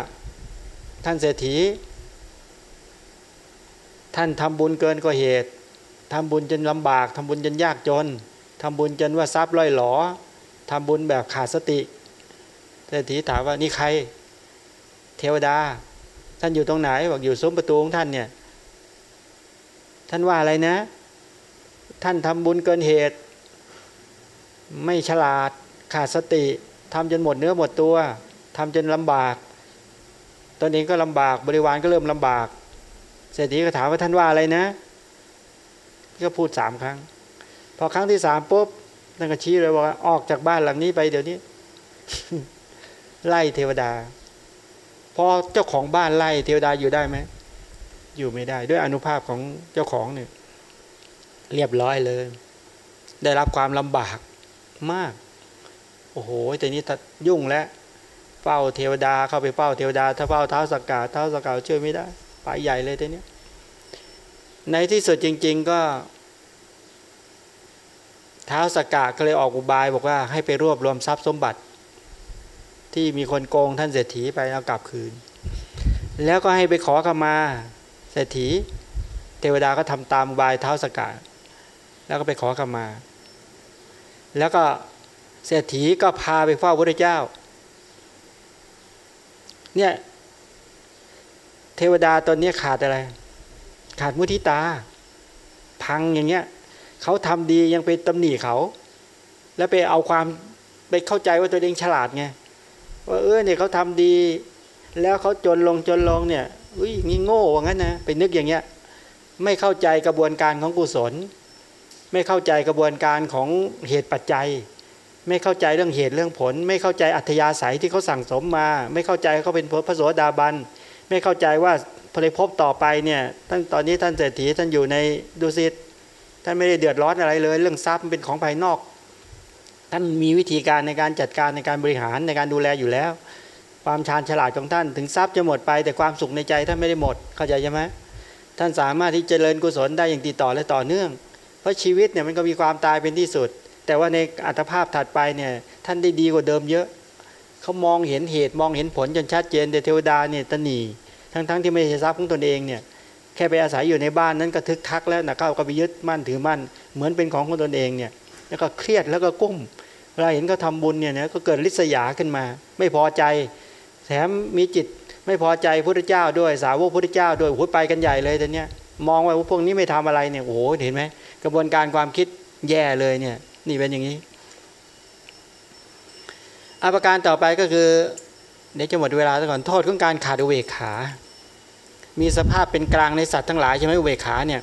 ท่านเศรษฐี ท่านทำบุญเกินกว่าเหตุทำบุญจนลำบากทำบุญจนยากจนทำบุญจนว่าทรัพย์ล่อยหลอทำบุญแบบขาดสติ เศรษฐีถามว่านี่ใคร เทวดา ท่านอยู่ตรงไหนบอกอยู่ซุ้มประตูของท่านเนี่ย ท่านว่าอะไรนะ ท่านทำบุญเกินเหตุ ไม่ฉลาดขาดสติทำจนหมดเนื้อหมดตัวทำจนลำบากตอนเองก็ลำบากบริวารก็เริ่มลำบากเศรษฐีก็ถามว่าท่านว่าอะไรนะ ก็พูดสามครั้ง พอครั้งที่สามปุ๊บนั่นก็ชี้เลยว่าออกจากบ้านหลังนี้ไปเดี๋ยวนี้ ไล่เทวดา พอเจ้าของบ้านไล่เทวดาอยู่ได้ไหมอยู่ไม่ได้ด้วยอนุภาพของเจ้าของเนี่ยเรียบร้อยเลย ได้รับความลำบากมาก โอ้โหแต่นี้ยุ่งแล้วเฝ้าเทวดาเข้าไปเฝ้าเทวดา ถ้าเฝ้าเท้าสกกาเท้าสกกาช่วยไม่ได้ไปใหญ่เลยแต่นี้ในที่สุดจริง ๆก็ เท้าสกกาก็เลยออกอุบายบอกว่าให้ไปรวบรวมทรัพย์สมบัติ ที่มีคนโกงท่านเศรษฐีไปเอากลับคืน แล้วก็ให้ไปขอขมาเศรษฐี เทวดาก็ทำตามบายเท้าสกกาแล้วก็ไปขอขมา แล้วก็เศรษฐีก็พาไปเฝ้าพระเจ้า เนี่ยเทวดาตอนนี้ขาดอะไร ขาดมุทิตา พังอย่างเงี้ยเขาทำดียังไปตำหนิเขา แล้วไปเอาความไปเข้าใจว่าตัวเองฉลาดไง ว่าเออเนี่ยเขาทำดี แล้วเขาจนลงจนลงเนี่ยอุ้ยงี้โง่ว่างั้นนะไปนึกอย่างเงี้ยไม่เข้าใจกระบวนการของกุศล ไม่เข้าใจกระบวนการของเหตุปัจจัย ไม่เข้าใจเรื่องเหตุเรื่องผล ไม่เข้าใจอัธยาศัยที่เขาสั่งสมมา ไม่เข้าใจเขาเป็นพระโสดาบันไม่เข้าใจว่าพระพต่อไปเนี่ยตั้งตอนนี้ท่านเศรษฐีท่านอยู่ในดุสิตท่านไม่ได้เดือดร้อนอะไรเลย เรื่องทรัพย์เป็นของภายนอก ท่านมีวิธีการในการจัดการในการบริหารในการดูแลอยู่แล้ว ความชาญฉลาดของท่านถึงทรัพย์จะหมดไป แต่ความสุขในใจท่านไม่ได้หมดเข้าใจใช่ไหมท่านสามารถที่จเจริญกุศลได้อย่างติดต่อและต่อเนื่อง เพราะชีวิตเนี่ยมันก็มีความตายเป็นที่สุด แต่ว่าในอัตภาพถัดไปเนี่ยท่านได้ดีกว่าเดิมเยอะเขามองเห็นเหตุมองเห็นผลจนชัดเจนแต่เทวดาเนี่ยตนีทั้งๆทที่ไม่ใช่ทรัพย์ของตนเองเนี่ยแค่ไปอาศัยอยู่ในบ้านนั้นก็ทึกทักแล้วนะเข้าก็ไปยึดมั่นถือมั่นเหมือนเป็นของของตนเองเนี่ย แล้วก็เครียดแล้วก็กุ้มเวลาเห็นเขาทาบุญเนี่ยนะก็เกิดริษยาขึ้นมา ไม่พอใจ แถมมีจิตไม่พอใจพระพุทธเจ้าด้วยสาวกพระพุทธเจ้าด้วยหัวไปกันใหญ่เลยแต่เนี้ยมองว่าพวกนี้ไม่ทำอะไรเนี่ยโอ้โหเห็นไหมกระบวนการความคิดแย่เลยเนี่ย นี่เป็นอย่างนี้อาการต่อไปก็คือเดี๋ยวจะหมดเวลาซะก่อนโทษของการขาดอุเบกขา มีสภาพเป็นกลางในสัตว์ทั้งหลายใช่ไหมอุเบกขาเนี่ย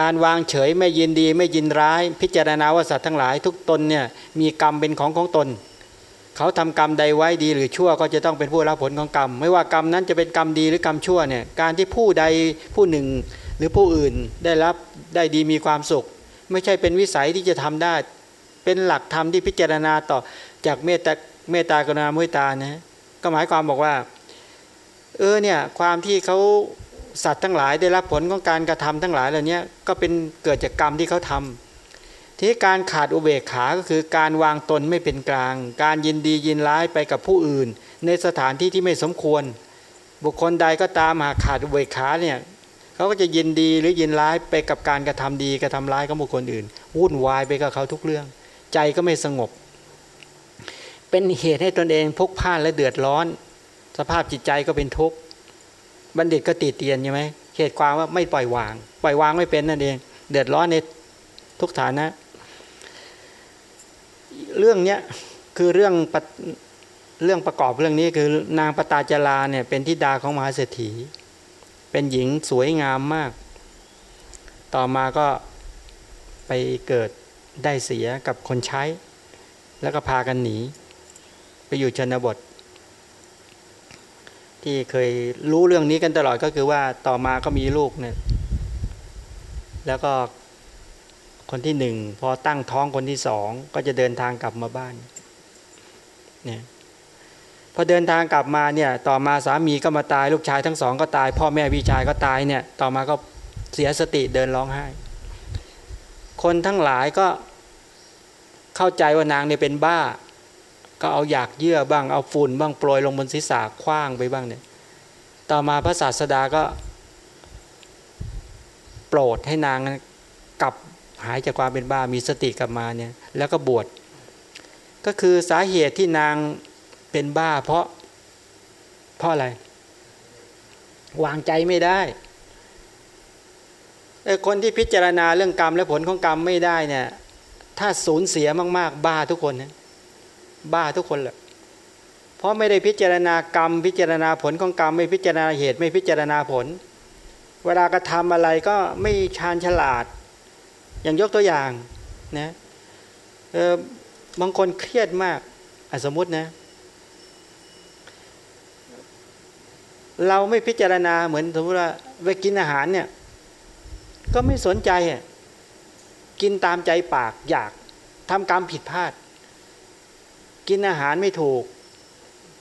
การวางเฉยไม่ยินดีไม่ยินร้าย พิจารณาว่าสัตว์ทั้งหลาย ทุกตนเนี่ยมีกรรมเป็นของของตน เขาทำกรรมใดไว้ดีหรือชั่วก็จะต้องเป็นผู้รับผลของกรรม ไม่ว่ากรรมนั้นจะเป็นกรรมดีหรือกรรมชั่วเนี่ยการที่ผู้ใดผู้หนึ่ง หรือผู้อื่นได้รับได้ดีมีความสุข ไม่ใช่เป็นวิสัยที่จะทำได้ เป็นหลักธรรมที่พิจารณาต่อจากเมตตาเมตตากรุณาเมตตานะก็หมายความบอกว่า เออเนี่ยความที่เขา สัตว์ทั้งหลายได้รับผลของการกระทำทั้งหลายเหล่านี้ก็เป็นเกิดจากกรรมที่เขาทำที่การขาดอุเบกขาก็คือการวางตนไม่เป็นกลาง การยินดียินร้ายไปกับผู้อื่น ในสถานที่ที่ไม่สมควร บุคคลใดก็ตามหากขาดอุเบกขาเนี่ยเขาก็จะยินดีหรือยินร้ายไปกับการกระทำดีกระทำร้ายกับบุคคลอื่น วุ่นวายไปกับเขาทุกเรื่อง ใจก็ไม่สงบ เป็นเหตุให้ตนเองพกผ้าและเดือดร้อน สภาพจิตใจก็เป็นทุกข์ บัณฑิตก็ติเตียนใช่ไหมเหตุความว่าไม่ปล่อยวาง ปล่อยวางไม่เป็นนั่นเอง เดือดร้อนในทุกฐานะ เรื่องเนี้ยคือเรื่องเรื่องประกอบเรื่องนี้คือนางปตาจาราเนี่ยเป็นทิดาของมหาเศรษฐี เป็นหญิงสวยงามมาก ต่อมาก็ไปเกิดได้เสียกับคนใช้ แล้วก็พากันหนี ไปอยู่ชนบท ที่เคยรู้เรื่องนี้กันตลอดก็คือว่าต่อมาก็มีลูกเนี่ยแล้วก็คนที่หนึ่งพอตั้งท้องคนที่สองก็จะเดินทางกลับมาบ้านเนี่ยพอเดินทางกลับมาเนี่ยต่อมาสามีก็มาตายลูกชายทั้งสองก็ตาย พ่อแม่พี่ชายก็ตายเนี่ยต่อมาก็เสียสติเดินร้องไห้ คนทั้งหลายก็เข้าใจว่านางเนี่ยเป็นบ้า ก็เอาอยากเยื่อบ้างเอาฝุ่นบ้างโปรยลงบนศีรษะคว้างไปบ้างเนี่ยต่อมาพระศาสดาก็ โปรดให้นางกลับหายจากความเป็นบ้ามีสติกลับมาเนี่ยแล้วก็บวชก็คือสาเหตุที่นางเป็นบ้า เพราะ เพราะอะไร วางใจไม่ได้ไอ้คนที่พิจารณาเรื่องกรรมและผลของกรรมไม่ได้เนี่ย ถ้าสูญเสียมาก ๆ บ้าทุกคนนะ บ้าทุกคนแหละเพราะไม่ได้พิจารณากรรม พิจารณาผลของกรรม ไม่พิจารณาเหตุไม่พิจารณาผล เวลากระทำอะไรก็ไม่ชาญฉลาด อย่างยกตัวอย่างนะบางคนเครียดมากอสมมตินะ เราไม่พิจารณาเหมือนสมมติว่าไปกินอาหารเนี่ย ก็ไม่สนใจกินตามใจปากอยากทำกรรมผิดพลาด กินอาหารไม่ถูก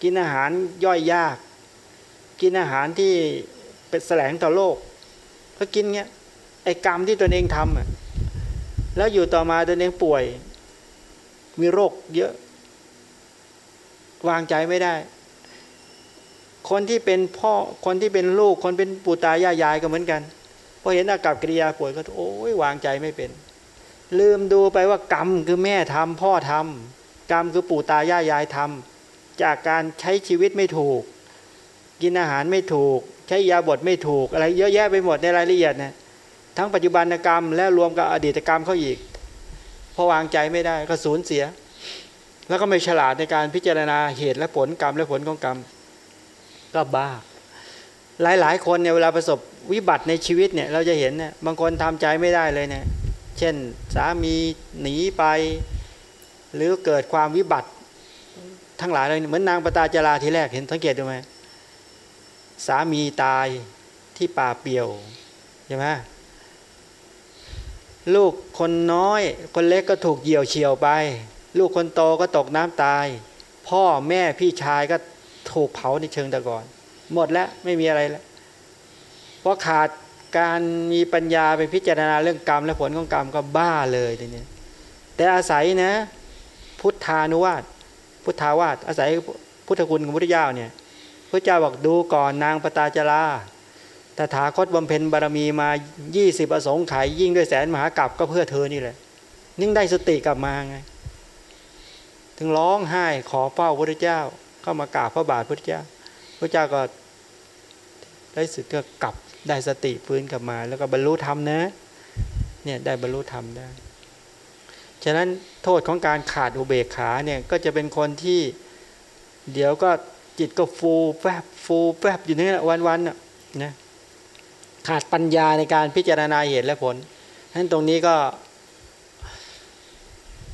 กินอาหารย่อยยาก กินอาหารที่เป็นแสลงต่อโลกก็กินเงี้ยไอ้กรรมที่ตนเองทำอะแล้วอยู่ต่อมาตนเองป่วย มีโรคเยอะ วางใจไม่ได้ คนที่เป็นพ่อคนที่เป็นลูก คนเป็นปู่ตายายายก็เหมือนกันพอเห็นอากับกิริยาป่วยก็โอ้ยวางใจไม่เป็น ลืมดูไปว่ากรรมคือแม่ทำพ่อทำ กรรมคือปู่ตายายายทำจากการใช้ชีวิตไม่ถูก กินอาหารไม่ถูก ใช้ยาบทไม่ถูก อะไรเยอะแยะไปหมดในรายละเอียดนะทั้งปัจจุบันกรรมและรวมกับอดีตกรรมเข้าอีกพอวางใจไม่ได้ก็สูญเสีย แล้วก็ไม่ฉลาดในการพิจารณาเหตุและผลกรรมและผลของกรรมก็บ้า หลายๆ คนเนี่ยเวลาประสบวิบัติในชีวิตเนี่ยเราจะเห็นเนี่ยบางคนทำใจไม่ได้เลยเนี่ยเช่น สามีหนีไป หรือเกิดความวิบัติทั้งหลายเลยเหมือนนางปตาจาราทีแรกเห็นสังเกตดูไหมสามีตายที่ป่าเปียวใช่ไหมลูกคนน้อย คนเล็กก็ถูกเหยี่ยวเฉียวไป ลูกคนโตก็ตกน้ำตาย พ่อแม่พี่ชายก็ถูกเผาในเชิงตะกอนหมดแล้วไม่มีอะไรแล้วเพราะขาดการมีปัญญาไปพิจารณาเรื่องกรรมและผลของกรรมก็บ้าเลยทีนี้แต่อาศัยนะ พุทธานุวาตพุทธาวาตอาศัยพุทธคุณของพุทธเจ้าเนี่ยพระเจ้าบอกดูก่อนนางปตาจาราตถาคตบำเพ็ญบารมีมา 20 อสงไขยยิ่งด้วยแสนมหากรัปก็เพื่อเธอนี่แหละนิ่งได้สติกลับมาไง ถึงร้องไห้ขอเฝ้าพระเจ้าเข้ามากราบพระบาทพระเจ้า พระเจ้าก็ได้สุดก็กลับได้สติฟื้นกลับมา แล้วก็บรรลุธรรมนะเนี่ยได้บรรลุธรรมได้ ฉะนั้น โทษของการขาดอุเบกขาเนี่ยก็จะเป็นคนที่เดี๋ยวก็จิตก็ฟูแฟบฟูแฟบอยู่นี่แหละวันๆน่ะนะขาดปัญญาในการพิจารณาเหตุและผลฉะนั้นตรงนี้ก็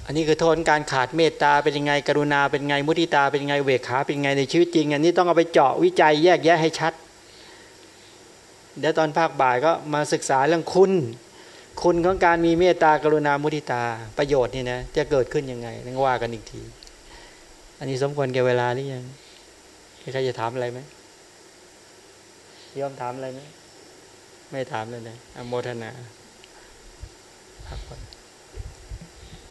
อันนี้คือโทษการขาดเมตตาเป็นยังไงกรุณาเป็นไงมุทิตาเป็นไงเวขาเป็นไงในชีวิตจริง อันนี้ต้องเอาไปเจาะวิจัยแยกแยะให้ชัด เดี๋ยวตอนภาคบ่ายก็มาศึกษาเรื่องคุณ คุณของการมีเมตตากรุณามุทิตาประโยชน์นี่นะจะเกิดขึ้นยังไงนั่งว่ากันอีกที อันนี้สมควรแก่เวลาหรือยังใครจะถามอะไรไหมยอมถามอะไรไหมไม่ถามเลยนะอโมทนาพักผ่อน